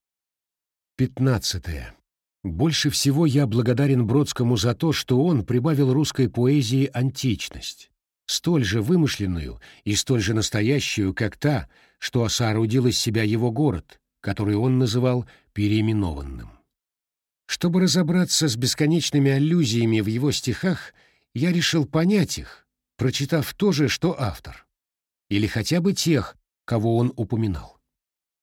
Пятнадцатое. Больше всего я благодарен Бродскому за то, что он прибавил русской поэзии античность столь же вымышленную и столь же настоящую, как та, что соорудил из себя его город, который он называл переименованным. Чтобы разобраться с бесконечными аллюзиями в его стихах, я решил понять их, прочитав то же, что автор. Или хотя бы тех, кого он упоминал.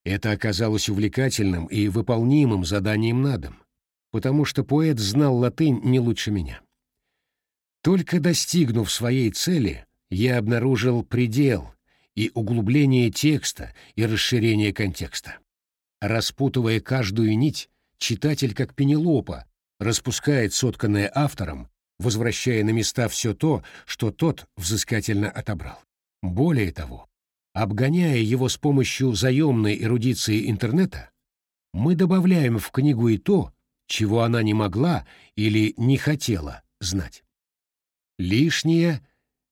Это оказалось увлекательным и выполнимым заданием на дом, потому что поэт знал латынь не лучше меня. Только достигнув своей цели, я обнаружил предел и углубление текста и расширение контекста. Распутывая каждую нить, читатель, как Пенелопа, распускает сотканное автором, возвращая на места все то, что тот взыскательно отобрал. Более того, обгоняя его с помощью заемной эрудиции интернета, мы добавляем в книгу и то, чего она не могла или не хотела знать. Лишнее,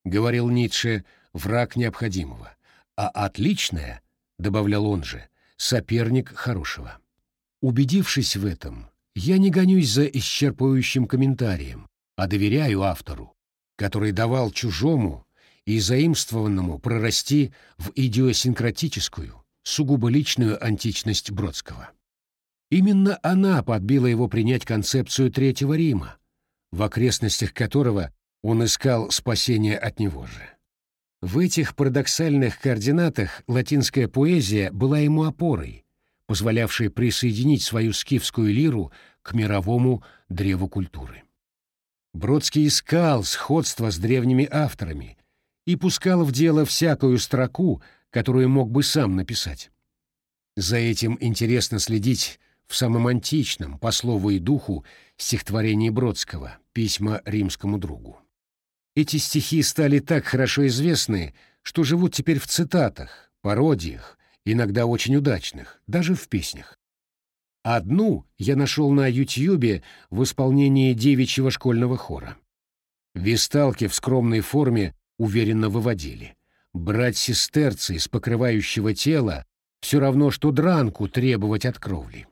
говорил Ницше, враг необходимого, а отличное, добавлял он же, соперник хорошего. Убедившись в этом, я не гонюсь за исчерпывающим комментарием, а доверяю автору, который давал чужому и заимствованному прорасти в идиосинкратическую, сугубо личную античность Бродского. Именно она подбила его принять концепцию Третьего Рима, в окрестностях которого он искал спасения от него же. В этих парадоксальных координатах латинская поэзия была ему опорой, позволявшей присоединить свою скифскую лиру к мировому древу культуры. Бродский искал сходство с древними авторами и пускал в дело всякую строку, которую мог бы сам написать. За этим интересно следить в самом античном, по слову и духу, стихотворении Бродского «Письма римскому другу». Эти стихи стали так хорошо известны, что живут теперь в цитатах, пародиях, иногда очень удачных, даже в песнях. Одну я нашел на Ютьюбе в исполнении девичьего школьного хора. Висталки в скромной форме уверенно выводили. Брать сестерцы из покрывающего тела все равно, что дранку требовать от кровли.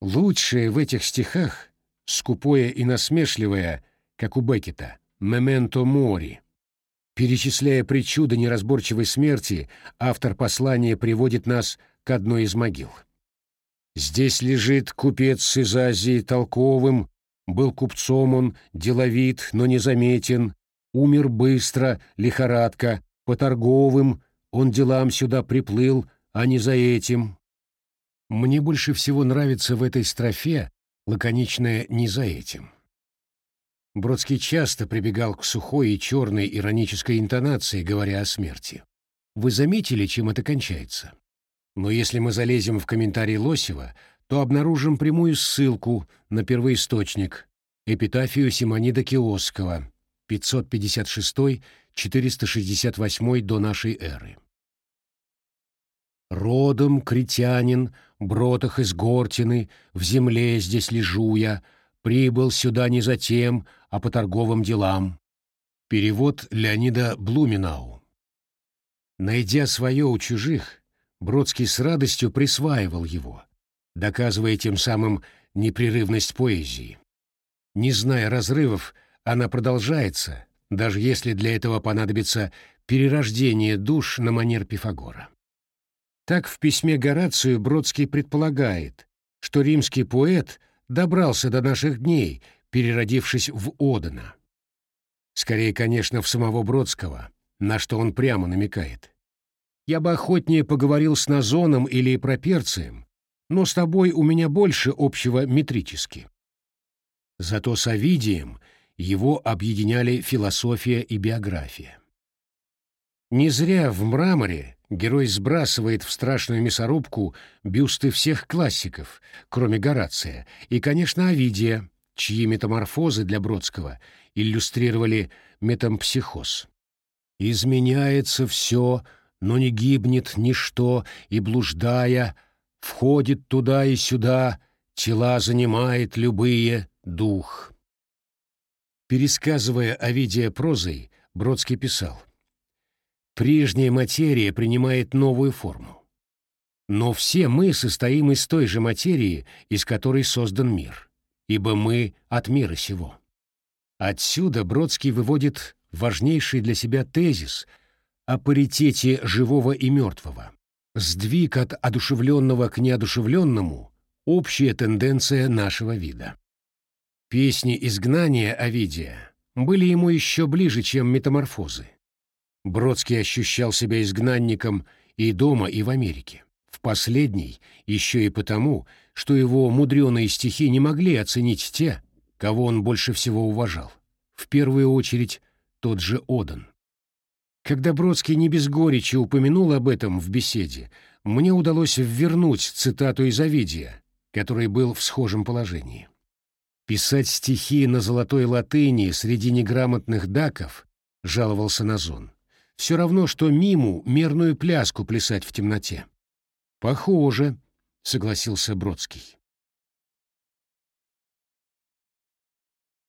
Лучшее в этих стихах, скупое и насмешливое, как у Беккета, «Мементо мори». Перечисляя причуды неразборчивой смерти, автор послания приводит нас к одной из могил. Здесь лежит купец из Азии толковым, был купцом он, деловит, но незаметен, умер быстро, лихорадка, по торговым, он делам сюда приплыл, а не за этим. Мне больше всего нравится в этой строфе лаконичное «не за этим». Бродский часто прибегал к сухой и черной иронической интонации, говоря о смерти. Вы заметили, чем это кончается? Но если мы залезем в комментарий Лосева, то обнаружим прямую ссылку на первоисточник эпитафию Симонида Киосского 556-468 до нашей эры. Родом критянин, бротах из Гортины, в земле здесь лежу я, прибыл сюда не за тем, а по торговым делам. Перевод Леонида Блуминау. Найдя свое у чужих, Бродский с радостью присваивал его, доказывая тем самым непрерывность поэзии. Не зная разрывов, она продолжается, даже если для этого понадобится перерождение душ на манер Пифагора. Так в письме Горацию Бродский предполагает, что римский поэт добрался до наших дней, переродившись в Одена. Скорее, конечно, в самого Бродского, на что он прямо намекает. Я бы охотнее поговорил с Назоном или Проперцием, но с тобой у меня больше общего метрически. Зато с Овидием его объединяли философия и биография. Не зря в мраморе герой сбрасывает в страшную мясорубку бюсты всех классиков, кроме Горация, и, конечно, Овидия, чьи метаморфозы для Бродского иллюстрировали метампсихоз. «Изменяется все, но не гибнет ничто, и, блуждая, входит туда и сюда, тела занимает любые дух». Пересказывая Овидия прозой, Бродский писал Прежняя материя принимает новую форму. Но все мы состоим из той же материи, из которой создан мир, ибо мы от мира сего. Отсюда Бродский выводит важнейший для себя тезис о паритете живого и мертвого. Сдвиг от одушевленного к неодушевленному – общая тенденция нашего вида. Песни изгнания Овидия были ему еще ближе, чем метаморфозы. Бродский ощущал себя изгнанником и дома, и в Америке. В последней еще и потому, что его мудреные стихи не могли оценить те, кого он больше всего уважал. В первую очередь тот же Одан. Когда Бродский не без горечи упомянул об этом в беседе, мне удалось ввернуть цитату из Овидия, который был в схожем положении. «Писать стихи на золотой латыни среди неграмотных даков», — жаловался Назон, все равно, что миму мерную пляску плясать в темноте. Похоже, согласился Бродский.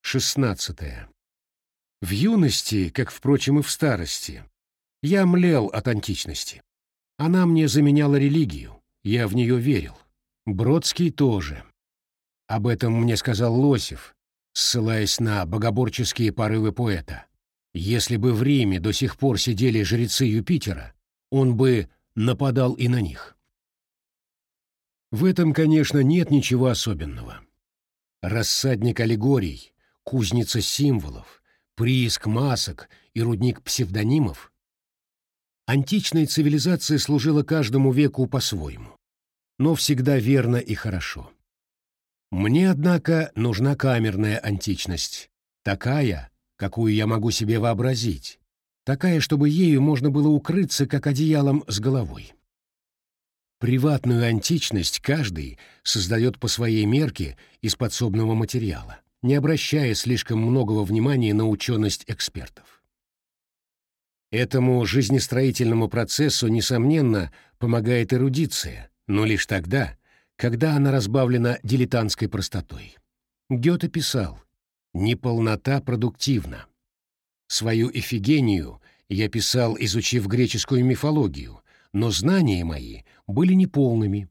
Шестнадцатое. В юности, как, впрочем, и в старости, я млел от античности. Она мне заменяла религию, я в нее верил. Бродский тоже. Об этом мне сказал Лосев, ссылаясь на богоборческие порывы поэта. Если бы в Риме до сих пор сидели жрецы Юпитера, он бы нападал и на них. В этом, конечно, нет ничего особенного. Рассадник аллегорий, кузница символов, прииск масок и рудник псевдонимов. Античная цивилизация служила каждому веку по-своему, но всегда верно и хорошо. Мне, однако, нужна камерная античность, такая, какую я могу себе вообразить, такая, чтобы ею можно было укрыться, как одеялом с головой. Приватную античность каждый создает по своей мерке из подсобного материала, не обращая слишком многого внимания на ученость экспертов. Этому жизнестроительному процессу, несомненно, помогает эрудиция, но лишь тогда, когда она разбавлена дилетантской простотой. Гёте писал – Неполнота продуктивна. Свою Эфигению я писал, изучив греческую мифологию, но знания мои были неполными.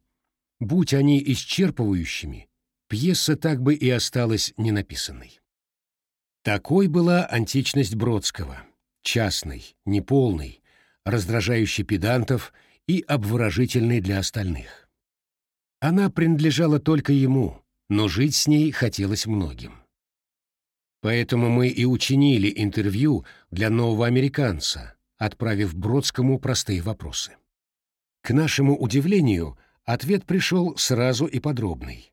Будь они исчерпывающими, пьеса так бы и осталась ненаписанной. Такой была античность Бродского, частной, неполной, раздражающей педантов и обворожительной для остальных. Она принадлежала только ему, но жить с ней хотелось многим. Поэтому мы и учинили интервью для нового американца, отправив Бродскому простые вопросы. К нашему удивлению, ответ пришел сразу и подробный.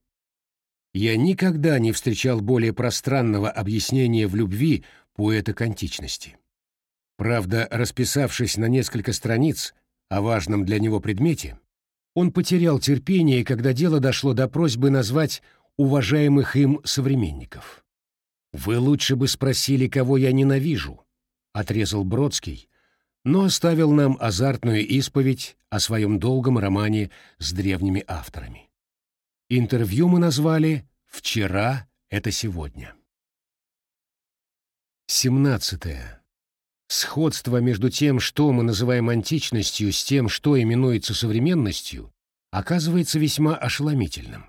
Я никогда не встречал более пространного объяснения в любви поэта к античности. Правда, расписавшись на несколько страниц о важном для него предмете, он потерял терпение, когда дело дошло до просьбы назвать уважаемых им современников. «Вы лучше бы спросили, кого я ненавижу», — отрезал Бродский, но оставил нам азартную исповедь о своем долгом романе с древними авторами. Интервью мы назвали «Вчера — это сегодня». 17. Сходство между тем, что мы называем античностью, с тем, что именуется современностью, оказывается весьма ошеломительным.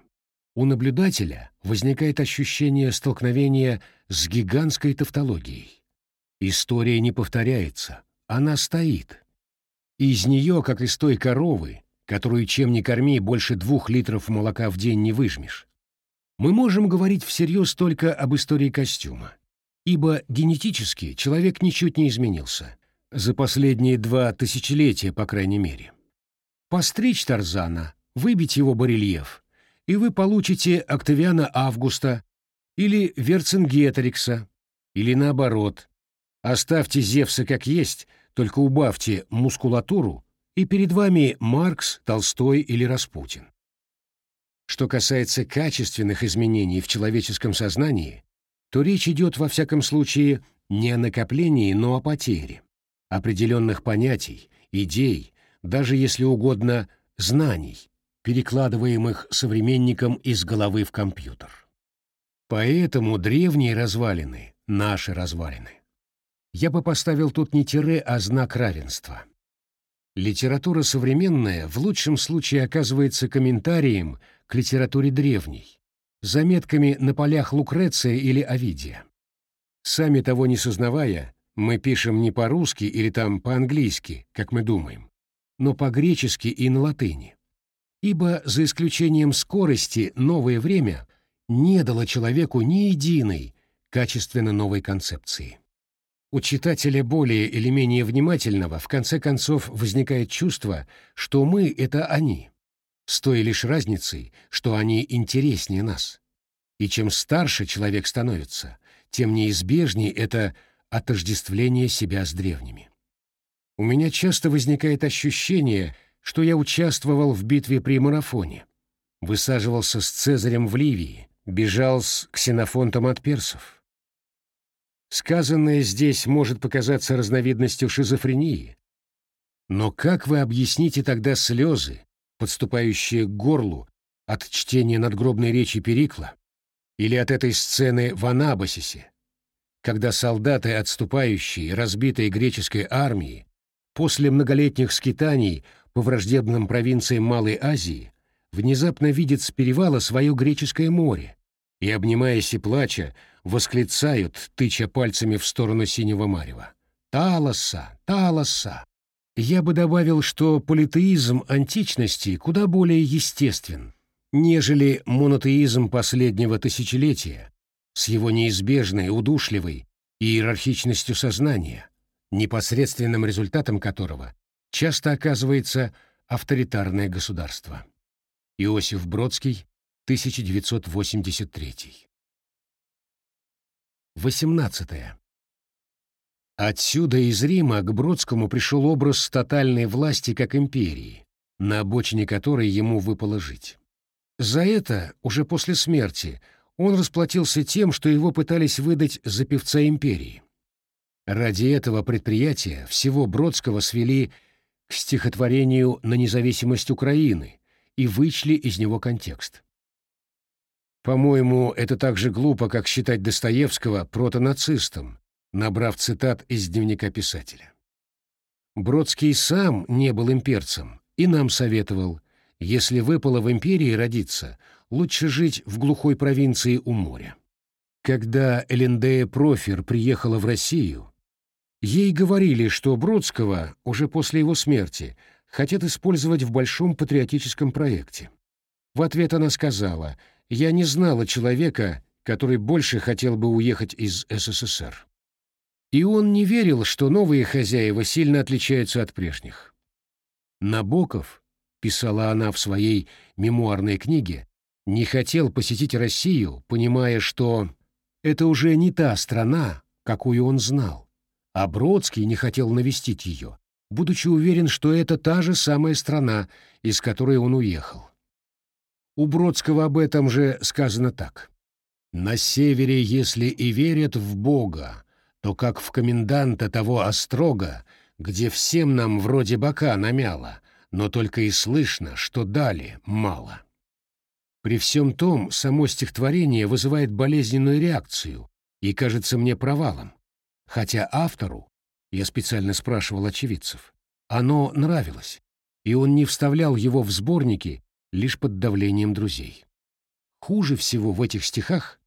У наблюдателя возникает ощущение столкновения с гигантской тавтологией. История не повторяется, она стоит. Из нее, как из той коровы, которую чем ни корми, больше двух литров молока в день не выжмешь. Мы можем говорить всерьез только об истории костюма, ибо генетически человек ничуть не изменился, за последние два тысячелетия, по крайней мере. Постричь Тарзана, выбить его барельеф, и вы получите Октавиана Августа или Верцингеторикса, или наоборот. Оставьте Зевса как есть, только убавьте мускулатуру, и перед вами Маркс, Толстой или Распутин. Что касается качественных изменений в человеческом сознании, то речь идет во всяком случае не о накоплении, но о потере определенных понятий, идей, даже если угодно, знаний, перекладываемых современником из головы в компьютер. Поэтому древние развалины — наши развалины. Я бы поставил тут не тире, а знак равенства. Литература современная в лучшем случае оказывается комментарием к литературе древней, заметками на полях Лукреция или Овидия. Сами того не сознавая, мы пишем не по-русски или там по-английски, как мы думаем, но по-гречески и на латыни ибо за исключением скорости новое время не дало человеку ни единой качественно новой концепции. У читателя более или менее внимательного в конце концов возникает чувство, что мы — это они, с той лишь разницей, что они интереснее нас. И чем старше человек становится, тем неизбежнее это отождествление себя с древними. У меня часто возникает ощущение — что я участвовал в битве при марафоне, высаживался с Цезарем в Ливии, бежал с ксенофонтом от персов. Сказанное здесь может показаться разновидностью шизофрении. Но как вы объясните тогда слезы, подступающие к горлу от чтения надгробной речи Перикла или от этой сцены в Анабасисе, когда солдаты, отступающие, разбитой греческой армии, после многолетних скитаний по враждебным провинциям Малой Азии, внезапно видят с перевала свое греческое море и, обнимаясь и плача, восклицают, тыча пальцами в сторону синего марева. «Талоса! Талоса!» Я бы добавил, что политеизм античности куда более естествен, нежели монотеизм последнего тысячелетия с его неизбежной, удушливой иерархичностью сознания, непосредственным результатом которого часто оказывается авторитарное государство. Иосиф Бродский, 1983. 18. Отсюда из Рима к Бродскому пришел образ тотальной власти как империи, на обочине которой ему выпало жить. За это, уже после смерти, он расплатился тем, что его пытались выдать за певца империи. Ради этого предприятия всего Бродского свели к стихотворению на независимость Украины и вычли из него контекст. По-моему, это так же глупо, как считать Достоевского протонацистом, набрав цитат из дневника писателя. Бродский сам не был имперцем и нам советовал, если выпало в империи родиться, лучше жить в глухой провинции у моря. Когда Элендея Профер приехала в Россию, Ей говорили, что Бродского уже после его смерти хотят использовать в большом патриотическом проекте. В ответ она сказала, «Я не знала человека, который больше хотел бы уехать из СССР». И он не верил, что новые хозяева сильно отличаются от прежних. Набоков, писала она в своей мемуарной книге, не хотел посетить Россию, понимая, что это уже не та страна, какую он знал а Бродский не хотел навестить ее, будучи уверен, что это та же самая страна, из которой он уехал. У Бродского об этом же сказано так. «На севере, если и верят в Бога, то как в коменданта того острога, где всем нам вроде бока намяло, но только и слышно, что дали мало». При всем том, само стихотворение вызывает болезненную реакцию и кажется мне провалом, хотя автору, я специально спрашивал очевидцев, оно нравилось, и он не вставлял его в сборники лишь под давлением друзей. Хуже всего в этих стихах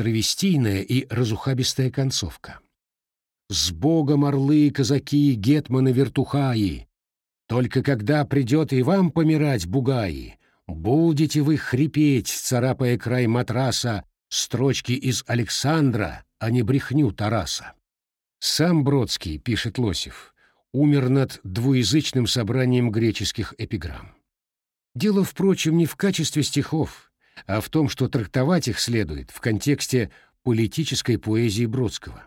травестийная и разухабистая концовка. «С Богом орлы, казаки, гетманы, вертухаи! Только когда придет и вам помирать, бугаи, будете вы хрипеть, царапая край матраса, строчки из Александра, а не брехню Тараса». Сам Бродский, пишет Лосев, умер над двуязычным собранием греческих эпиграмм. Дело, впрочем, не в качестве стихов, а в том, что трактовать их следует в контексте политической поэзии Бродского.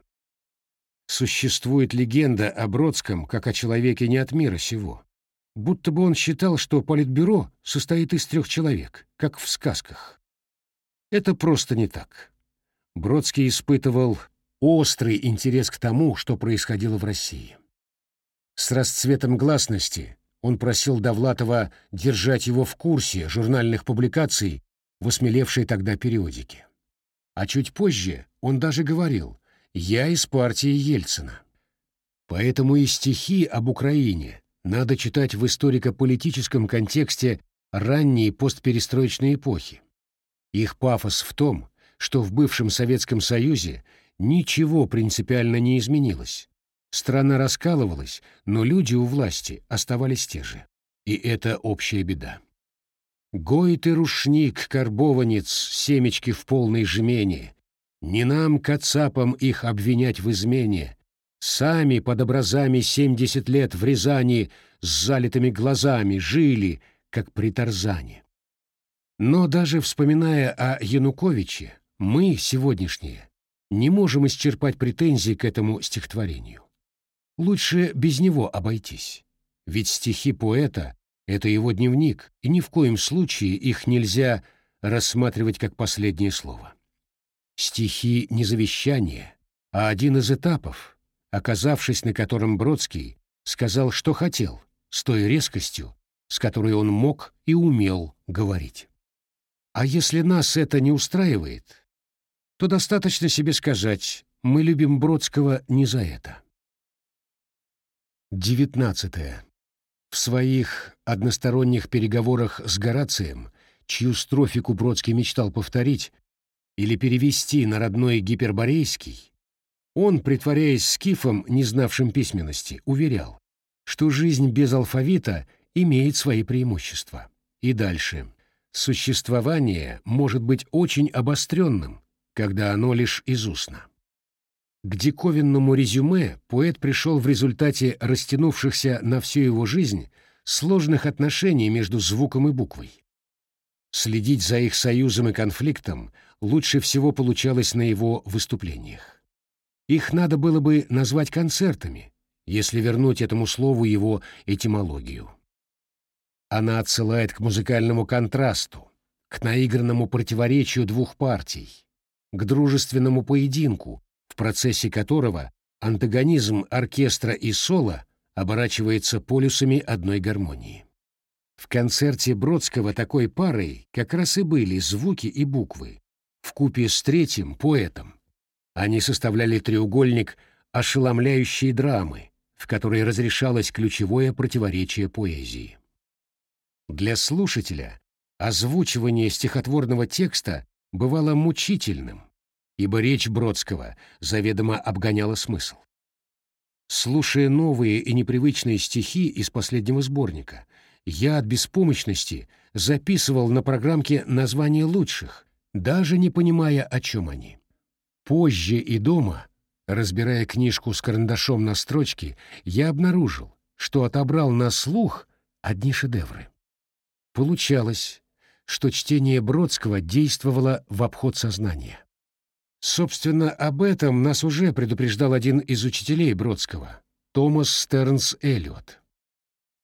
Существует легенда о Бродском как о человеке не от мира сего. Будто бы он считал, что политбюро состоит из трех человек, как в сказках. Это просто не так. Бродский испытывал острый интерес к тому, что происходило в России. С расцветом гласности он просил Довлатова держать его в курсе журнальных публикаций в осмелевшей тогда периодике. А чуть позже он даже говорил «Я из партии Ельцина». Поэтому и стихи об Украине надо читать в историко-политическом контексте ранней постперестроечной эпохи. Их пафос в том, что в бывшем Советском Союзе ничего принципиально не изменилось, Страна раскалывалась, но люди у власти оставались те же. И это общая беда. Гой ты, рушник, карбованец, семечки в полной жмене. Не нам, кацапам, их обвинять в измене. Сами под образами семьдесят лет в Рязани с залитыми глазами жили, как при Тарзане. Но даже вспоминая о Януковиче, мы, сегодняшние, не можем исчерпать претензий к этому стихотворению. Лучше без него обойтись. Ведь стихи поэта — это его дневник, и ни в коем случае их нельзя рассматривать как последнее слово. Стихи — не завещание, а один из этапов, оказавшись на котором Бродский сказал, что хотел, с той резкостью, с которой он мог и умел говорить. А если нас это не устраивает, то достаточно себе сказать «мы любим Бродского не за это». 19. В своих односторонних переговорах с Горацием, чью строфику Бродский мечтал повторить или перевести на родной гиперборейский, он, притворяясь скифом, не знавшим письменности, уверял, что жизнь без алфавита имеет свои преимущества. И дальше. Существование может быть очень обостренным, когда оно лишь изустно. К диковинному резюме поэт пришел в результате растянувшихся на всю его жизнь сложных отношений между звуком и буквой. Следить за их союзом и конфликтом лучше всего получалось на его выступлениях. Их надо было бы назвать концертами, если вернуть этому слову его этимологию. Она отсылает к музыкальному контрасту, к наигранному противоречию двух партий, к дружественному поединку, в процессе которого антагонизм оркестра и соло оборачивается полюсами одной гармонии. В концерте Бродского такой парой как раз и были звуки и буквы, в купе с третьим поэтом. Они составляли треугольник ошеломляющей драмы, в которой разрешалось ключевое противоречие поэзии. Для слушателя озвучивание стихотворного текста бывало мучительным, ибо речь Бродского заведомо обгоняла смысл. Слушая новые и непривычные стихи из последнего сборника, я от беспомощности записывал на программке названия лучших, даже не понимая, о чем они. Позже и дома, разбирая книжку с карандашом на строчке, я обнаружил, что отобрал на слух одни шедевры. Получалось, что чтение Бродского действовало в обход сознания. Собственно, об этом нас уже предупреждал один из учителей Бродского, Томас Стернс Эллиот.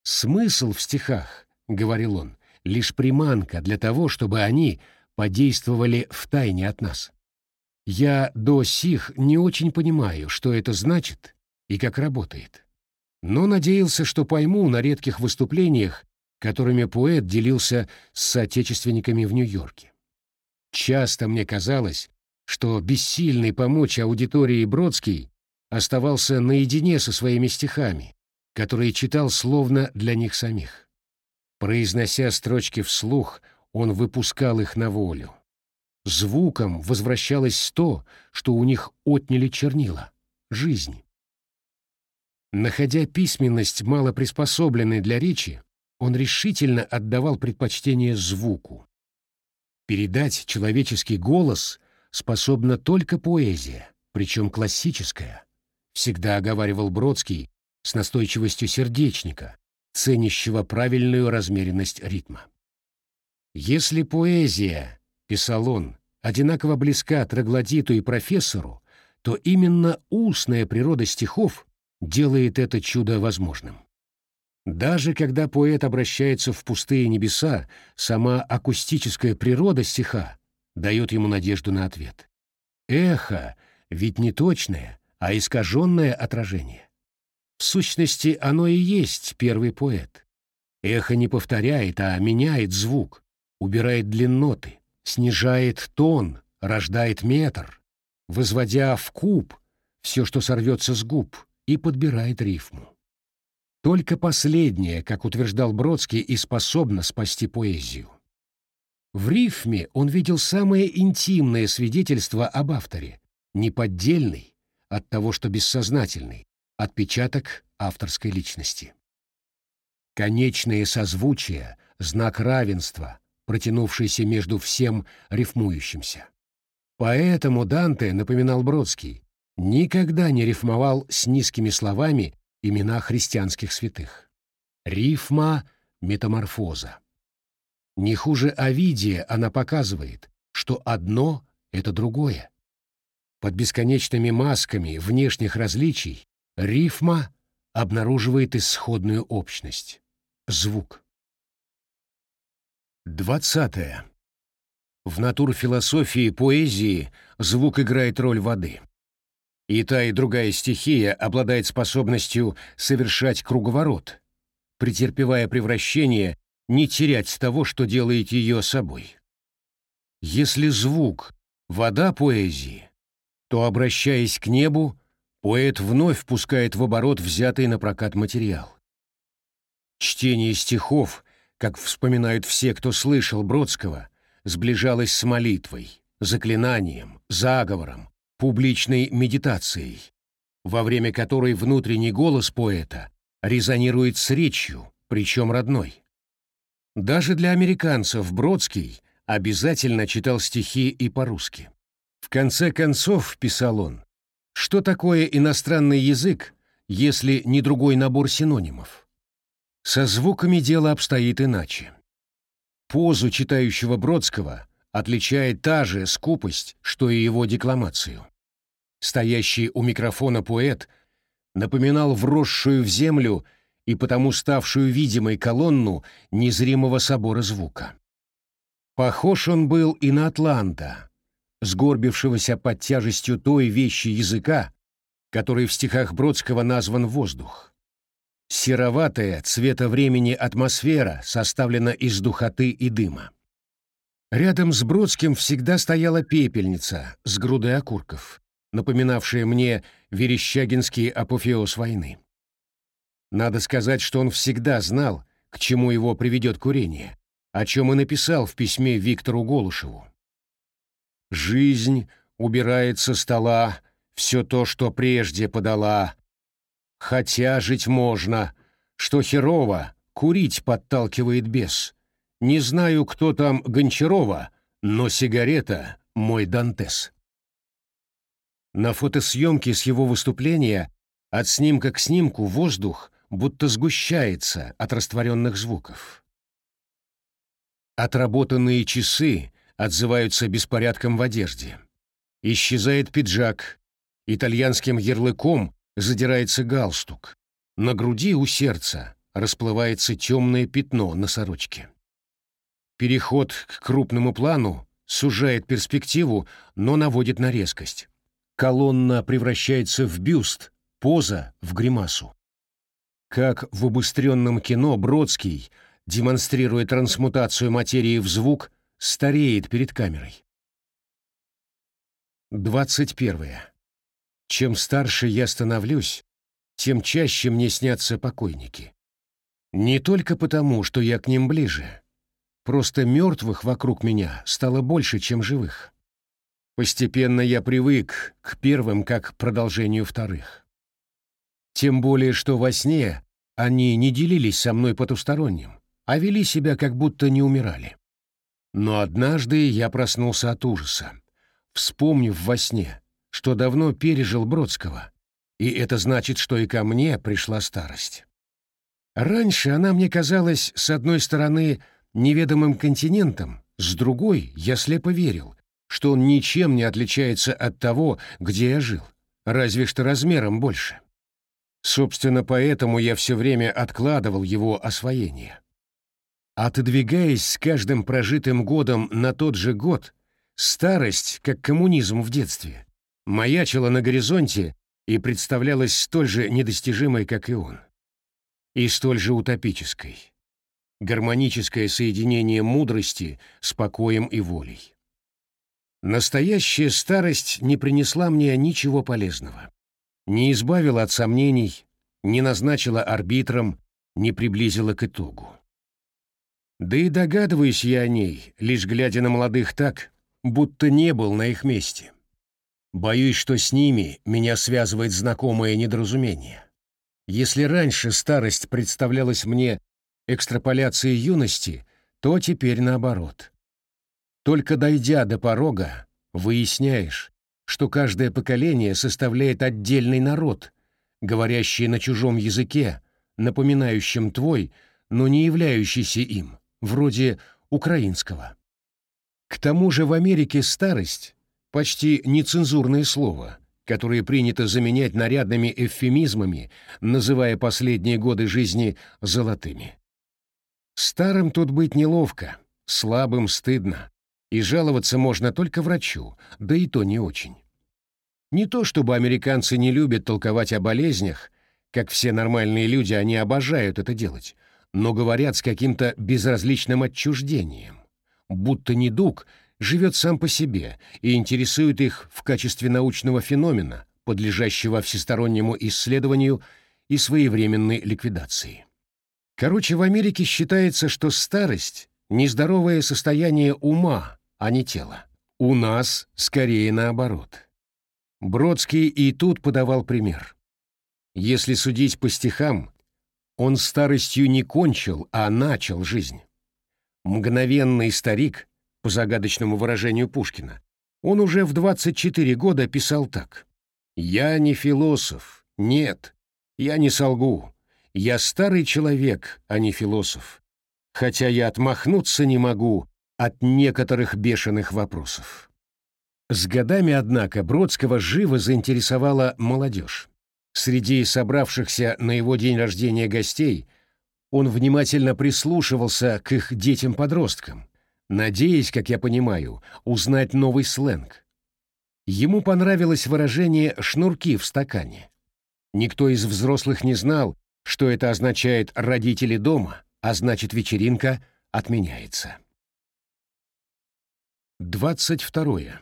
«Смысл в стихах, — говорил он, — лишь приманка для того, чтобы они подействовали в тайне от нас. Я до сих не очень понимаю, что это значит и как работает. Но надеялся, что пойму на редких выступлениях, которыми поэт делился с соотечественниками в Нью-Йорке. Часто мне казалось, что бессильный помочь аудитории Бродский оставался наедине со своими стихами, которые читал словно для них самих. Произнося строчки вслух, он выпускал их на волю. Звуком возвращалось то, что у них отняли чернила — жизнь. Находя письменность мало приспособленной для речи, он решительно отдавал предпочтение звуку. Передать человеческий голос способна только поэзия, причем классическая, всегда оговаривал Бродский с настойчивостью сердечника, ценящего правильную размеренность ритма. Если поэзия, писал он, одинаково близка троглодиту и профессору, то именно устная природа стихов делает это чудо возможным. Даже когда поэт обращается в пустые небеса, сама акустическая природа стиха дает ему надежду на ответ. Эхо ведь не точное, а искаженное отражение. В сущности, оно и есть первый поэт. Эхо не повторяет, а меняет звук, убирает длинноты, снижает тон, рождает метр, возводя в куб все, что сорвется с губ, и подбирает рифму. Только последнее, как утверждал Бродский, и способно спасти поэзию. В рифме он видел самое интимное свидетельство об авторе, неподдельный, от того, что бессознательный, отпечаток авторской личности. Конечное созвучие — знак равенства, протянувшийся между всем рифмующимся. Поэтому Данте, напоминал Бродский, никогда не рифмовал с низкими словами имена христианских святых. Рифма — метаморфоза. Не хуже Овидия она показывает, что одно — это другое. Под бесконечными масками внешних различий рифма обнаруживает исходную общность — звук. Двадцатое. В натурфилософии поэзии звук играет роль воды. И та, и другая стихия обладает способностью совершать круговорот, претерпевая превращение, не терять того, что делает ее собой. Если звук — вода поэзии, то, обращаясь к небу, поэт вновь впускает в оборот взятый на прокат материал. Чтение стихов, как вспоминают все, кто слышал Бродского, сближалось с молитвой, заклинанием, заговором, публичной медитацией, во время которой внутренний голос поэта резонирует с речью, причем родной. Даже для американцев Бродский обязательно читал стихи и по-русски. В конце концов, писал он, что такое иностранный язык, если не другой набор синонимов? Со звуками дело обстоит иначе. Позу читающего Бродского отличает та же скупость, что и его декламацию. Стоящий у микрофона поэт напоминал вросшую в землю и потому ставшую видимой колонну незримого собора звука. Похож он был и на Атланта, сгорбившегося под тяжестью той вещи языка, который в стихах Бродского назван «воздух». Сероватая цвета времени атмосфера составлена из духоты и дыма. Рядом с Бродским всегда стояла пепельница с грудой окурков напоминавшее мне верещагинский апофеоз войны. Надо сказать, что он всегда знал, к чему его приведет курение, о чем и написал в письме Виктору Голушеву. «Жизнь убирает со стола все то, что прежде подала. Хотя жить можно, что херово, курить подталкивает бес. Не знаю, кто там Гончарова, но сигарета — мой Дантес». На фотосъемке с его выступления от снимка к снимку воздух будто сгущается от растворенных звуков. Отработанные часы отзываются беспорядком в одежде. Исчезает пиджак, итальянским ярлыком задирается галстук. На груди у сердца расплывается темное пятно на сорочке. Переход к крупному плану сужает перспективу, но наводит на резкость. Колонна превращается в бюст, поза — в гримасу. Как в убыстренном кино Бродский, демонстрируя трансмутацию материи в звук, стареет перед камерой. 21. Чем старше я становлюсь, тем чаще мне снятся покойники. Не только потому, что я к ним ближе. Просто мертвых вокруг меня стало больше, чем живых. Постепенно я привык к первым как к продолжению вторых. Тем более, что во сне они не делились со мной потусторонним, а вели себя, как будто не умирали. Но однажды я проснулся от ужаса, вспомнив во сне, что давно пережил Бродского, и это значит, что и ко мне пришла старость. Раньше она мне казалась, с одной стороны, неведомым континентом, с другой я слепо верил, что он ничем не отличается от того, где я жил, разве что размером больше. Собственно, поэтому я все время откладывал его освоение. Отодвигаясь с каждым прожитым годом на тот же год, старость, как коммунизм в детстве, маячила на горизонте и представлялась столь же недостижимой, как и он. И столь же утопической. Гармоническое соединение мудрости с покоем и волей. Настоящая старость не принесла мне ничего полезного не избавила от сомнений, не назначила арбитром, не приблизила к итогу. Да и догадываюсь я о ней, лишь глядя на молодых так, будто не был на их месте. Боюсь, что с ними меня связывает знакомое недоразумение. Если раньше старость представлялась мне экстраполяцией юности, то теперь наоборот. Только дойдя до порога, выясняешь, что каждое поколение составляет отдельный народ, говорящий на чужом языке, напоминающем твой, но не являющийся им, вроде украинского. К тому же в Америке старость — почти нецензурное слово, которое принято заменять нарядными эвфемизмами, называя последние годы жизни «золотыми». Старым тут быть неловко, слабым стыдно, и жаловаться можно только врачу, да и то не очень. Не то чтобы американцы не любят толковать о болезнях, как все нормальные люди, они обожают это делать, но говорят с каким-то безразличным отчуждением, будто недуг живет сам по себе и интересует их в качестве научного феномена, подлежащего всестороннему исследованию и своевременной ликвидации. Короче, в Америке считается, что старость — нездоровое состояние ума, а не тела. У нас скорее наоборот. Бродский и тут подавал пример. Если судить по стихам, он старостью не кончил, а начал жизнь. Мгновенный старик, по загадочному выражению Пушкина, он уже в 24 года писал так. «Я не философ, нет, я не солгу. Я старый человек, а не философ. Хотя я отмахнуться не могу от некоторых бешеных вопросов. С годами, однако, Бродского живо заинтересовала молодежь. Среди собравшихся на его день рождения гостей он внимательно прислушивался к их детям-подросткам, надеясь, как я понимаю, узнать новый сленг. Ему понравилось выражение «шнурки в стакане». Никто из взрослых не знал, что это означает «родители дома», а значит вечеринка отменяется. 22.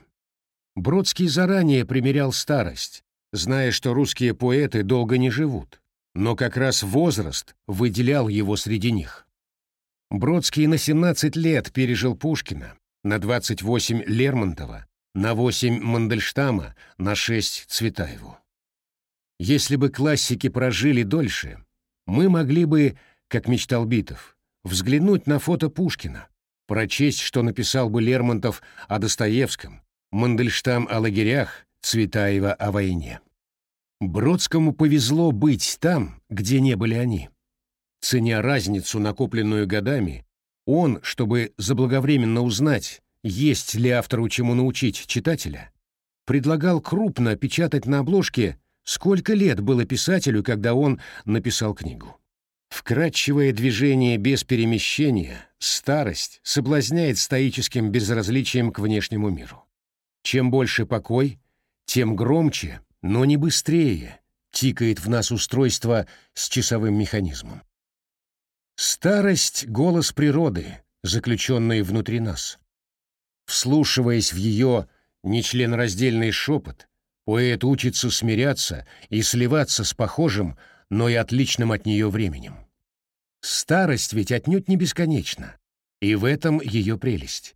Бродский заранее примерял старость, зная, что русские поэты долго не живут, но как раз возраст выделял его среди них. Бродский на 17 лет пережил Пушкина, на 28 Лермонтова, на 8 Мандельштама, на 6 Цветаеву. Если бы классики прожили дольше, мы могли бы, как мечтал Битов, взглянуть на фото Пушкина, прочесть, что написал бы Лермонтов о Достоевском, Мандельштам о лагерях, Цветаева о войне. Бродскому повезло быть там, где не были они. Ценя разницу, накопленную годами, он, чтобы заблаговременно узнать, есть ли автору чему научить читателя, предлагал крупно печатать на обложке, сколько лет было писателю, когда он написал книгу. Вкрадчивое движение без перемещения, старость, соблазняет стоическим безразличием к внешнему миру. Чем больше покой, тем громче, но не быстрее, тикает в нас устройство с часовым механизмом. Старость — голос природы, заключенный внутри нас. Вслушиваясь в ее нечленораздельный шепот, поэт учится смиряться и сливаться с похожим, но и отличным от нее временем. Старость ведь отнюдь не бесконечна, и в этом ее прелесть.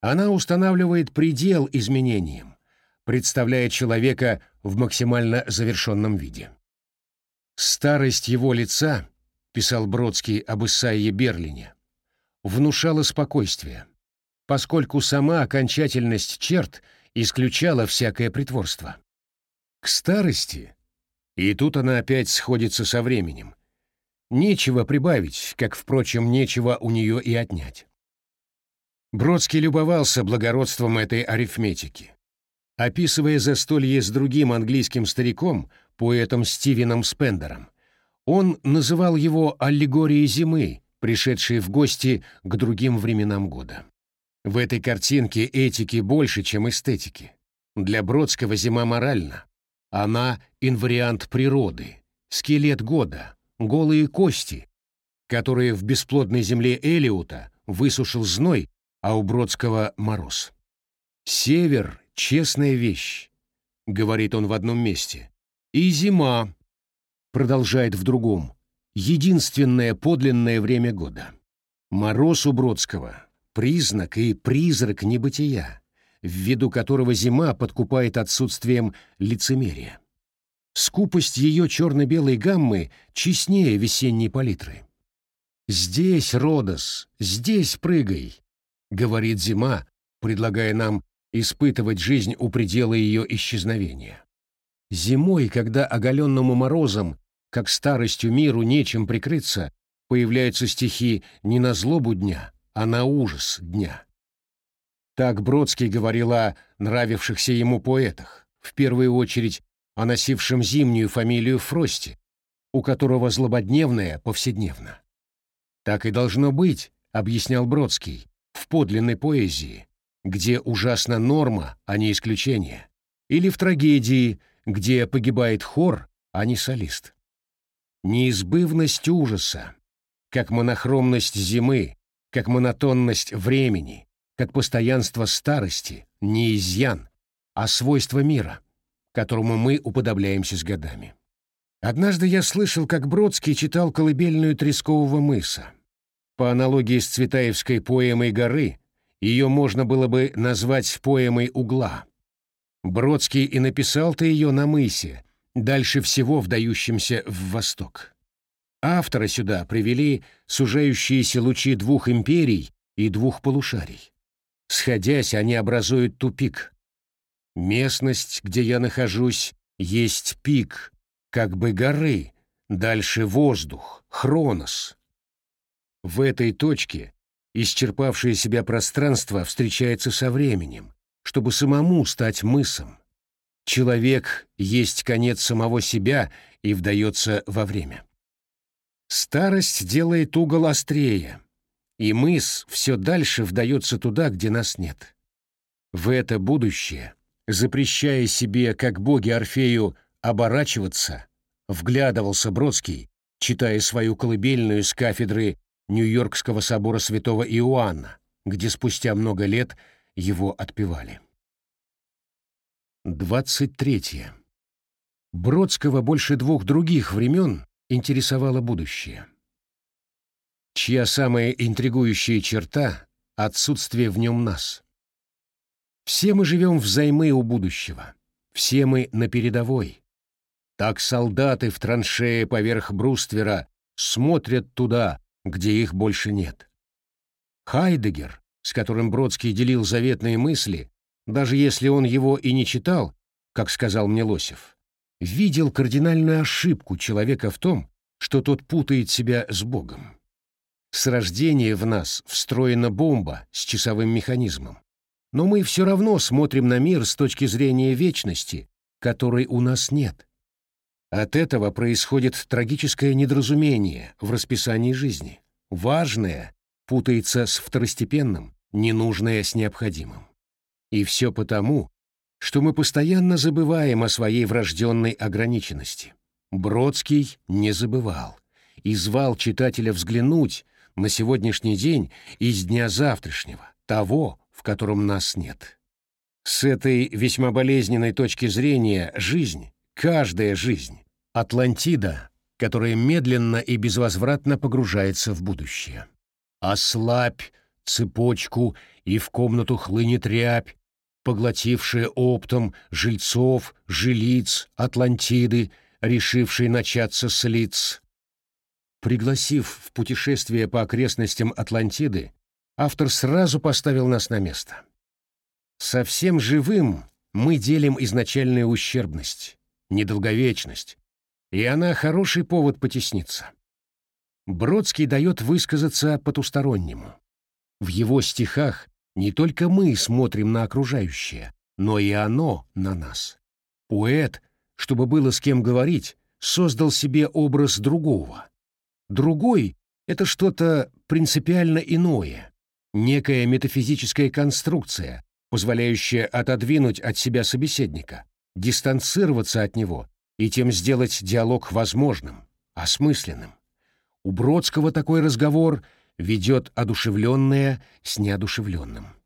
Она устанавливает предел изменениям, представляя человека в максимально завершенном виде. «Старость его лица», — писал Бродский об Исаии Берлине, — внушала спокойствие, поскольку сама окончательность черт исключала всякое притворство. К старости, и тут она опять сходится со временем, нечего прибавить, как, впрочем, нечего у нее и отнять. Бродский любовался благородством этой арифметики. Описывая застолье с другим английским стариком, поэтом Стивеном Спендером, он называл его аллегорией зимы, пришедшей в гости к другим временам года. В этой картинке этики больше, чем эстетики. Для Бродского зима моральна. Она — инвариант природы, скелет года, голые кости, которые в бесплодной земле Элиута высушил зной, а у Бродского — мороз. Север честная вещь», — говорит он в одном месте. «И зима», — продолжает в другом, — «единственное подлинное время года». Мороз у Бродского — признак и призрак небытия, ввиду которого зима подкупает отсутствием лицемерия. Скупость ее черно-белой гаммы честнее весенней палитры. «Здесь, Родос, здесь прыгай», — говорит зима, предлагая нам испытывать жизнь у предела ее исчезновения. Зимой, когда оголенному морозом, как старостью миру нечем прикрыться, появляются стихи не на злобу дня, а на ужас дня. Так Бродский говорил о нравившихся ему поэтах, в первую очередь о носившем зимнюю фамилию Фрости, у которого злободневное повседневно. Так и должно быть, объяснял Бродский, в подлинной поэзии, где ужасна норма, а не исключение, или в трагедии, где погибает хор, а не солист. Неизбывность ужаса, как монохромность зимы, как монотонность времени, как постоянство старости, не изъян, а свойство мира, которому мы уподобляемся с годами. Однажды я слышал, как Бродский читал колыбельную Трескового мыса. По аналогии с Цветаевской поэмой «Горы», ее можно было бы назвать поэмой угла. Бродский и написал-то ее на мысе, дальше всего вдающимся в восток. Автора сюда привели сужающиеся лучи двух империй и двух полушарий. Сходясь, они образуют тупик. Местность, где я нахожусь, есть пик, как бы горы, дальше воздух, хронос. В этой точке исчерпавшее себя пространство встречается со временем, чтобы самому стать мысом. Человек есть конец самого себя и вдается во время. Старость делает угол острее, и мыс все дальше вдается туда, где нас нет. В это будущее, запрещая себе, как боги Орфею, оборачиваться, вглядывался Бродский, читая свою колыбельную с кафедры Нью-Йоркского собора святого Иоанна, где спустя много лет его отпевали. 23. Бродского больше двух других времен интересовало будущее. Чья самая интригующая черта — отсутствие в нем нас. Все мы живем взаймы у будущего, все мы на передовой. Так солдаты в траншее поверх бруствера смотрят туда, где их больше нет. Хайдегер, с которым Бродский делил заветные мысли, даже если он его и не читал, как сказал мне Лосев, видел кардинальную ошибку человека в том, что тот путает себя с Богом. С рождения в нас встроена бомба с часовым механизмом, но мы все равно смотрим на мир с точки зрения вечности, которой у нас нет. От этого происходит трагическое недоразумение в расписании жизни. Важное путается с второстепенным, ненужное с необходимым. И все потому, что мы постоянно забываем о своей врожденной ограниченности. Бродский не забывал и звал читателя взглянуть на сегодняшний день из дня завтрашнего, того, в котором нас нет. С этой весьма болезненной точки зрения жизнь, каждая жизнь, Атлантида, которая медленно и безвозвратно погружается в будущее. Ослабь цепочку, и в комнату хлынет рябь, поглотившая оптом жильцов, жилиц, Атлантиды, решившей начаться с лиц. Пригласив в путешествие по окрестностям Атлантиды, автор сразу поставил нас на место. Совсем живым мы делим изначальную ущербность, недолговечность, и она хороший повод потесниться. Бродский дает высказаться потустороннему. В его стихах не только мы смотрим на окружающее, но и оно на нас. Поэт, чтобы было с кем говорить, создал себе образ другого. Другой — это что-то принципиально иное, некая метафизическая конструкция, позволяющая отодвинуть от себя собеседника, дистанцироваться от него и тем сделать диалог возможным, осмысленным. У Бродского такой разговор — ведет одушевленное с неодушевленным.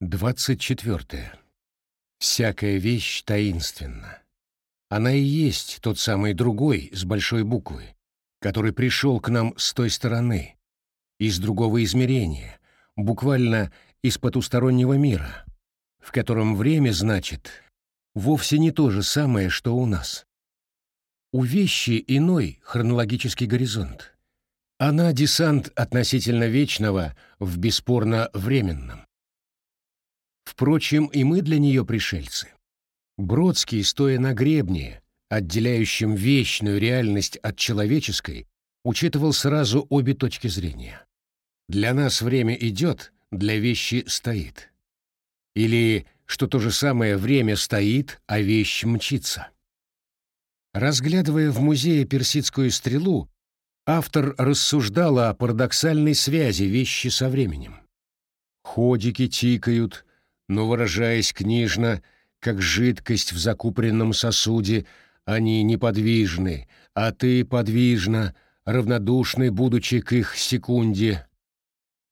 24. Всякая вещь таинственна. Она и есть тот самый другой с большой буквы, который пришел к нам с той стороны, из другого измерения, буквально из потустороннего мира, в котором время, значит, вовсе не то же самое, что у нас. У вещи иной хронологический горизонт. Она десант относительно вечного в бесспорно временном. Впрочем, и мы для нее пришельцы. Бродский, стоя на гребне, отделяющем вечную реальность от человеческой, учитывал сразу обе точки зрения. Для нас время идет, для вещи стоит. Или, что то же самое, время стоит, а вещь мчится. Разглядывая в музее персидскую стрелу, автор рассуждал о парадоксальной связи вещи со временем. Ходики тикают, но, выражаясь книжно, как жидкость в закупоренном сосуде, они неподвижны, а ты подвижна, равнодушный, будучи к их секунде.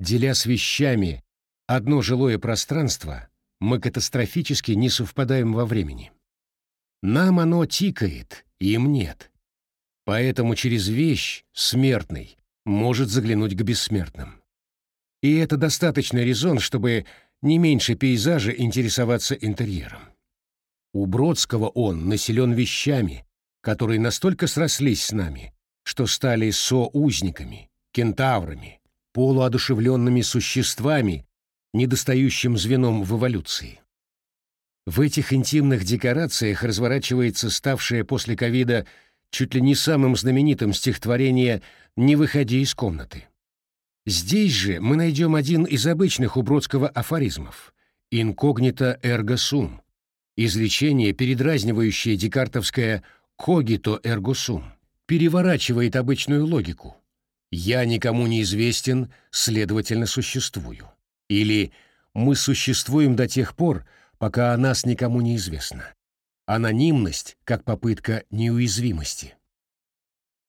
Деля с вещами одно жилое пространство, мы катастрофически не совпадаем во времени. Нам оно тикает, им нет. Поэтому через вещь смертный может заглянуть к бессмертным. И это достаточный резон, чтобы не меньше пейзажа интересоваться интерьером. У Бродского он населен вещами, которые настолько срослись с нами, что стали соузниками, кентаврами, полуодушевленными существами, недостающим звеном в эволюции. В этих интимных декорациях разворачивается ставшая после ковида чуть ли не самым знаменитым стихотворение «Не выходи из комнаты». Здесь же мы найдем один из обычных у Бродского афоризмов «инкогнито эрго сум», изречение, передразнивающее декартовское «когито эрго сум», переворачивает обычную логику. «Я никому не известен, следовательно, существую». Или «мы существуем до тех пор, пока о нас никому не известно». Анонимность как попытка неуязвимости.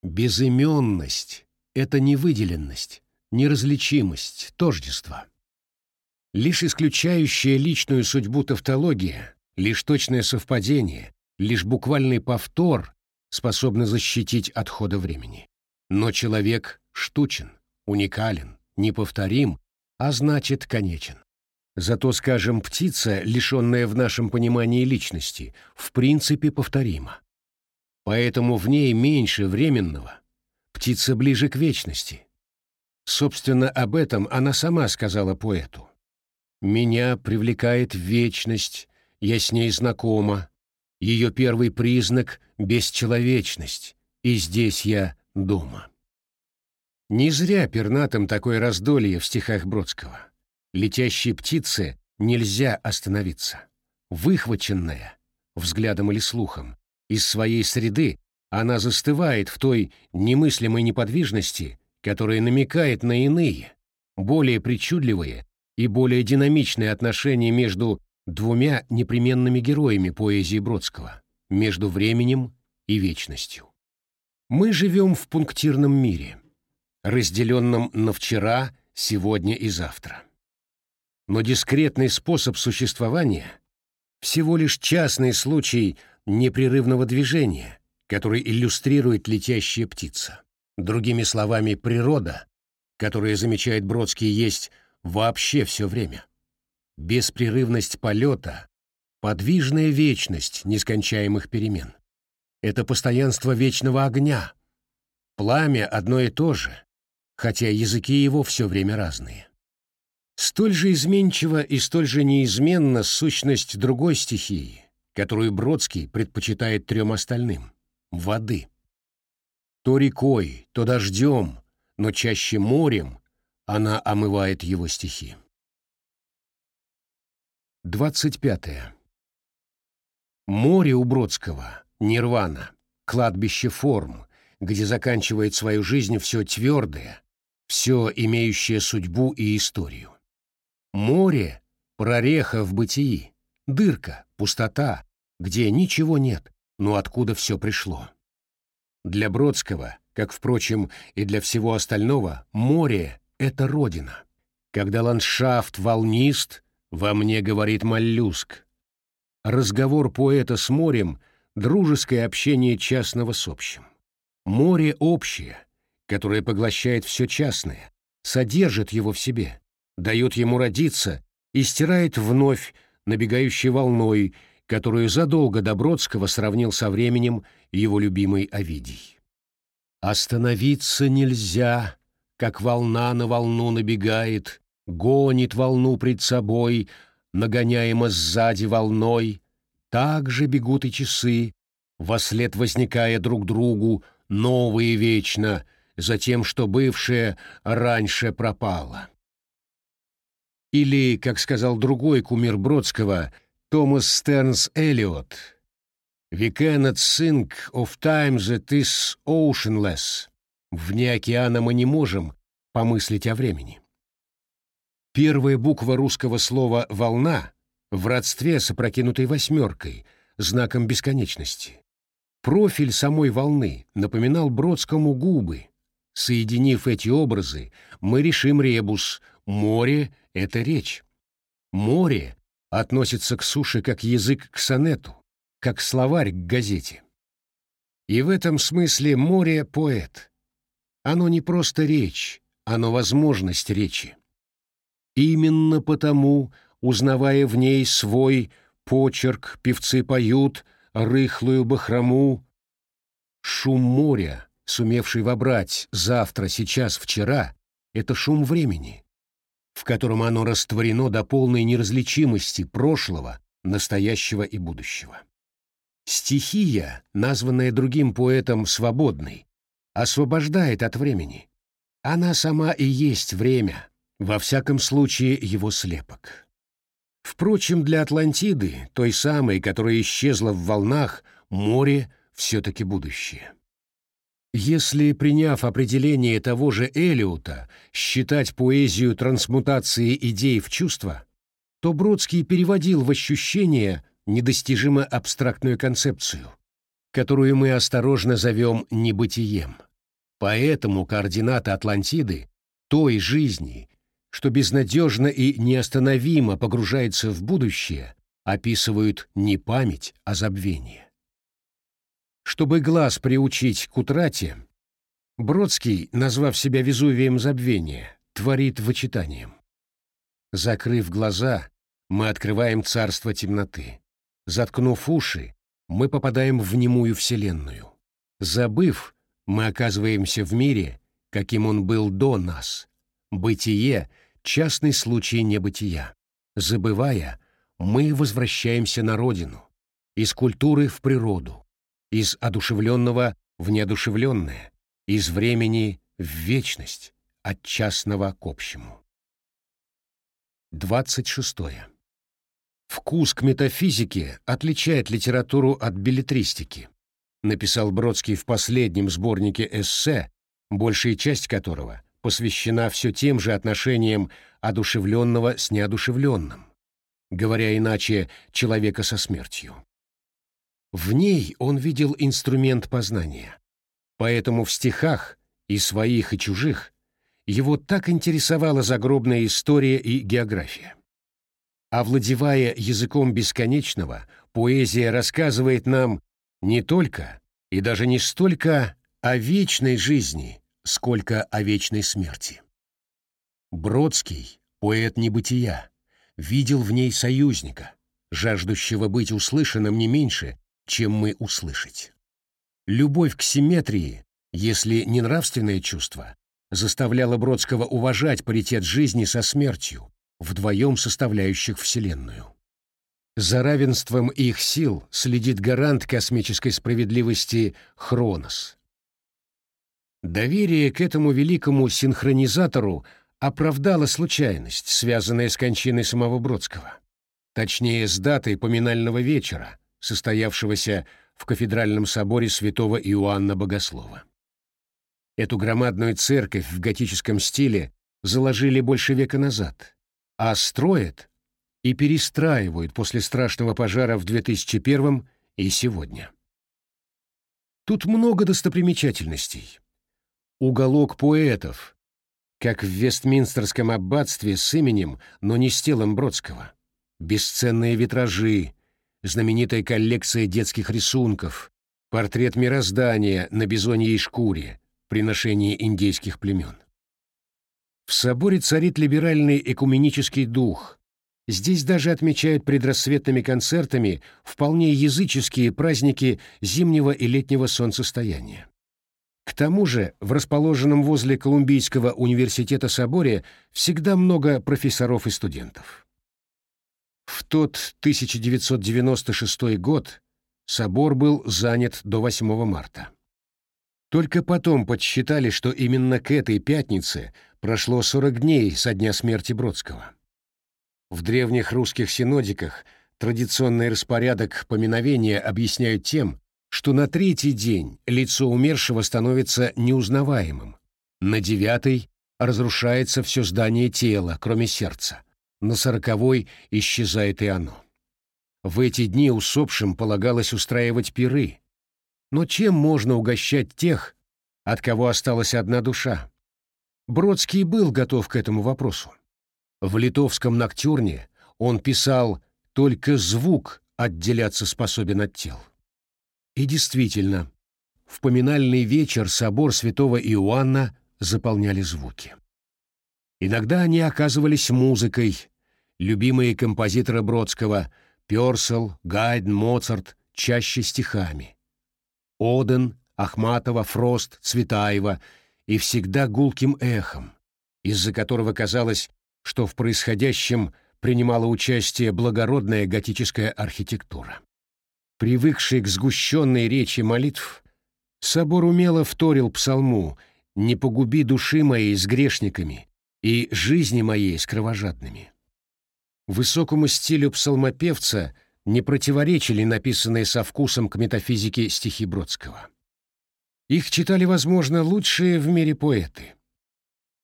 Безыменность — это невыделенность, неразличимость, тождество. Лишь исключающая личную судьбу тавтология, лишь точное совпадение, лишь буквальный повтор способны защитить от хода времени. Но человек штучен, уникален, неповторим, а значит конечен. Зато, скажем, птица, лишенная в нашем понимании личности, в принципе повторима. Поэтому в ней меньше временного. Птица ближе к вечности. Собственно, об этом она сама сказала поэту. «Меня привлекает вечность, я с ней знакома. Ее первый признак — бесчеловечность, и здесь я дома». Не зря пернатым такое раздолье в стихах Бродского. Летящей птице нельзя остановиться. Выхваченная, взглядом или слухом, из своей среды она застывает в той немыслимой неподвижности, которая намекает на иные, более причудливые и более динамичные отношения между двумя непременными героями поэзии Бродского, между временем и вечностью. Мы живем в пунктирном мире, разделенном на вчера, сегодня и завтра. Но дискретный способ существования — всего лишь частный случай непрерывного движения, который иллюстрирует летящая птица. Другими словами, природа, которая замечает Бродский, есть вообще все время. Беспрерывность полета, подвижная вечность нескончаемых перемен. Это постоянство вечного огня. Пламя одно и то же, хотя языки его все время разные. Столь же изменчива и столь же неизменна сущность другой стихии, которую Бродский предпочитает трем остальным — воды. То рекой, то дождем, но чаще морем она омывает его стихи. 25. Море у Бродского — нирвана, кладбище форм, где заканчивает свою жизнь все твердое, все имеющее судьбу и историю. Море — прореха в бытии, дырка, пустота, где ничего нет, но откуда все пришло. Для Бродского, как, впрочем, и для всего остального, море — это родина. Когда ландшафт волнист, во мне говорит моллюск. Разговор поэта с морем — дружеское общение частного с общим. Море общее, которое поглощает все частное, содержит его в себе, дает ему родиться и стирает вновь набегающей волной, которую задолго до Бродского сравнил со временем его любимый Овидий. «Остановиться нельзя, как волна на волну набегает, гонит волну пред собой, нагоняемо сзади волной, так же бегут и часы, вослед возникая друг другу, новые вечно, за тем, что бывшее раньше пропало». Или, как сказал другой кумир Бродского — Томас Стернс Эллиот. «We cannot think of time that is oceanless». «Вне океана мы не можем помыслить о времени». Первая буква русского слова «волна» в родстве с опрокинутой восьмеркой, знаком бесконечности. Профиль самой волны напоминал Бродскому губы. Соединив эти образы, мы решим ребус «море — это речь». Море относится к суше как язык к сонету, как словарь к газете. И в этом смысле море — поэт. Оно не просто речь, оно возможность речи. Именно потому, узнавая в ней свой почерк, певцы поют рыхлую бахрому. Шум моря, сумевший вобрать завтра, сейчас, вчера, — это шум времени, в котором оно растворено до полной неразличимости прошлого, настоящего и будущего. Стихия, названная другим поэтом «свободной», освобождает от времени. Она сама и есть время, во всяком случае его слепок. Впрочем, для Атлантиды, той самой, которая исчезла в волнах, море все-таки будущее. Если, приняв определение того же Элиота, считать поэзию трансмутации идей в чувства, то Бродский переводил в ощущение недостижимо абстрактную концепцию, которую мы осторожно зовем небытием. Поэтому координаты Атлантиды, той жизни, что безнадежно и неостановимо погружается в будущее, описывают не память, а забвение. Чтобы глаз приучить к утрате, Бродский, назвав себя Везувием забвения, творит вычитанием. Закрыв глаза, мы открываем царство темноты. Заткнув уши, мы попадаем в немую вселенную. Забыв, мы оказываемся в мире, каким он был до нас. Бытие — частный случай небытия. Забывая, мы возвращаемся на родину, из культуры в природу, из одушевленного в неодушевленное, из времени в вечность, от частного к общему. 26. Вкус к метафизике отличает литературу от билетристики, написал Бродский в последнем сборнике эссе, большая часть которого посвящена все тем же отношениям одушевленного с неодушевленным, говоря иначе, человека со смертью. В ней он видел инструмент познания. Поэтому в стихах, и своих, и чужих, его так интересовала загробная история и география. Овладевая языком бесконечного, поэзия рассказывает нам не только и даже не столько о вечной жизни, сколько о вечной смерти. Бродский, поэт небытия, видел в ней союзника, жаждущего быть услышанным не меньше, чем мы услышать. Любовь к симметрии, если не нравственное чувство, заставляла Бродского уважать паритет жизни со смертью, вдвоем составляющих Вселенную. За равенством их сил следит гарант космической справедливости Хронос. Доверие к этому великому синхронизатору оправдала случайность, связанная с кончиной самого Бродского. Точнее, с датой поминального вечера, состоявшегося в кафедральном соборе святого Иоанна Богослова. Эту громадную церковь в готическом стиле заложили больше века назад, а строят и перестраивают после страшного пожара в 2001 и сегодня. Тут много достопримечательностей. Уголок поэтов, как в Вестминстерском аббатстве с именем, но не с телом Бродского. Бесценные витражи, знаменитая коллекция детских рисунков, портрет мироздания на бизоньей шкуре, приношение индейских племен. В соборе царит либеральный экуменический дух. Здесь даже отмечают предрассветными концертами вполне языческие праздники зимнего и летнего солнцестояния. К тому же в расположенном возле Колумбийского университета соборе всегда много профессоров и студентов. В тот 1996 год собор был занят до 8 марта. Только потом подсчитали, что именно к этой пятнице прошло 40 дней со дня смерти Бродского. В древних русских синодиках традиционный распорядок поминовения объясняют тем, что на третий день лицо умершего становится неузнаваемым, на девятый разрушается все здание тела, кроме сердца, на сороковой исчезает и оно. В эти дни усопшим полагалось устраивать пиры. Но чем можно угощать тех, от кого осталась одна душа? Бродский был готов к этому вопросу. В литовском ноктюрне он писал «только звук отделяться способен от тел». И действительно, в поминальный вечер собор святого Иоанна заполняли звуки. Иногда они оказывались музыкой. Любимые композиторы Бродского — Пёрсел, Гайден, Моцарт — чаще стихами. Оден, Ахматова, Фрост, Цветаева и всегда гулким эхом, из-за которого казалось, что в происходящем принимала участие благородная готическая архитектура. Привыкший к сгущенной речи молитв, собор умело вторил псалму «Не погуби души моей с грешниками, и жизни моей с кровожадными. Высокому стилю псалмопевца не противоречили написанные со вкусом к метафизике стихи Бродского. Их читали, возможно, лучшие в мире поэты.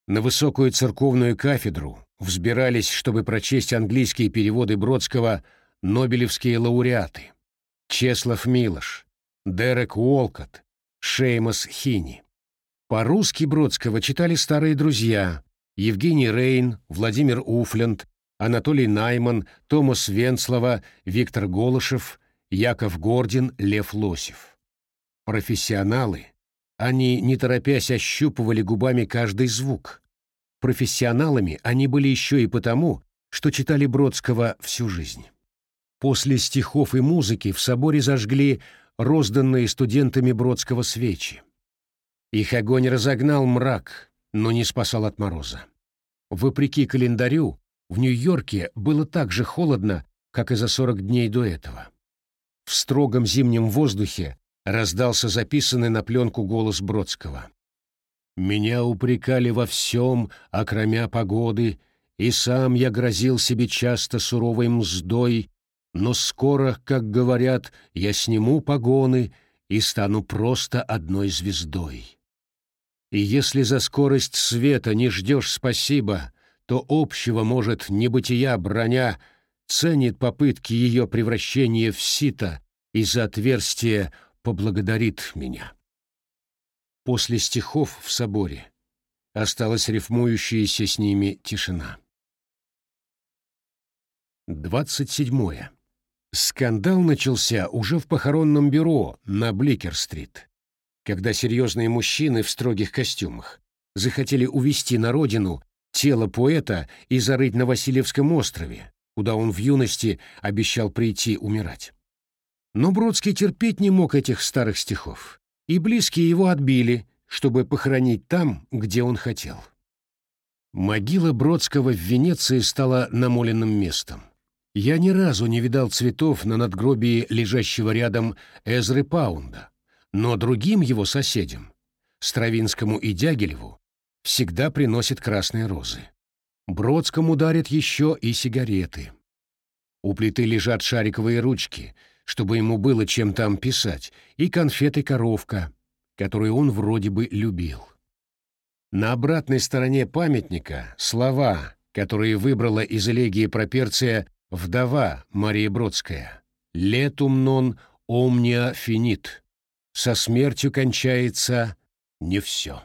На высокую церковную кафедру взбирались, чтобы прочесть английские переводы Бродского, нобелевские лауреаты Чеслав Милош, Дерек Уолкотт, Шеймас Хини. По-русски Бродского читали старые друзья Евгений Рейн, Владимир Уфленд, Анатолий Найман, Томас Венслова, Виктор Голышев, Яков Гордин, Лев Лосев. Профессионалы. Они, не торопясь, ощупывали губами каждый звук. Профессионалами они были еще и потому, что читали Бродского всю жизнь. После стихов и музыки в соборе зажгли розданные студентами Бродского свечи. Их огонь разогнал мрак, но не спасал от мороза. Вопреки календарю, в Нью-Йорке было так же холодно, как и за 40 дней до этого. В строгом зимнем воздухе раздался записанный на пленку голос Бродского. «Меня упрекали во всем, окромя погоды, и сам я грозил себе часто суровой мздой, но скоро, как говорят, я сниму погоны и стану просто одной звездой. И если за скорость света не ждешь спасибо, то общего, может, небытия броня ценит попытки ее превращения в сито и за отверстие поблагодарит меня. После стихов в соборе осталась рифмующаяся с ними тишина. 27. Скандал начался уже в похоронном бюро на Бликер-стрит, когда серьезные мужчины в строгих костюмах захотели увезти на родину тело поэта и зарыть на Васильевском острове, куда он в юности обещал прийти умирать. Но Бродский терпеть не мог этих старых стихов, и близкие его отбили, чтобы похоронить там, где он хотел. Могила Бродского в Венеции стала намоленным местом. Я ни разу не видал цветов на надгробии лежащего рядом Эзры Паунда, но другим его соседям, Стравинскому и Дягилеву, всегда приносит красные розы. Бродскому дарят еще и сигареты. У плиты лежат шариковые ручки, чтобы ему было чем там писать, и конфеты-коровка, которую он вроде бы любил. На обратной стороне памятника слова, которые выбрала из элегии Проперция Вдова Мария Бродская. «Летум нон омния финит». Со смертью кончается не все.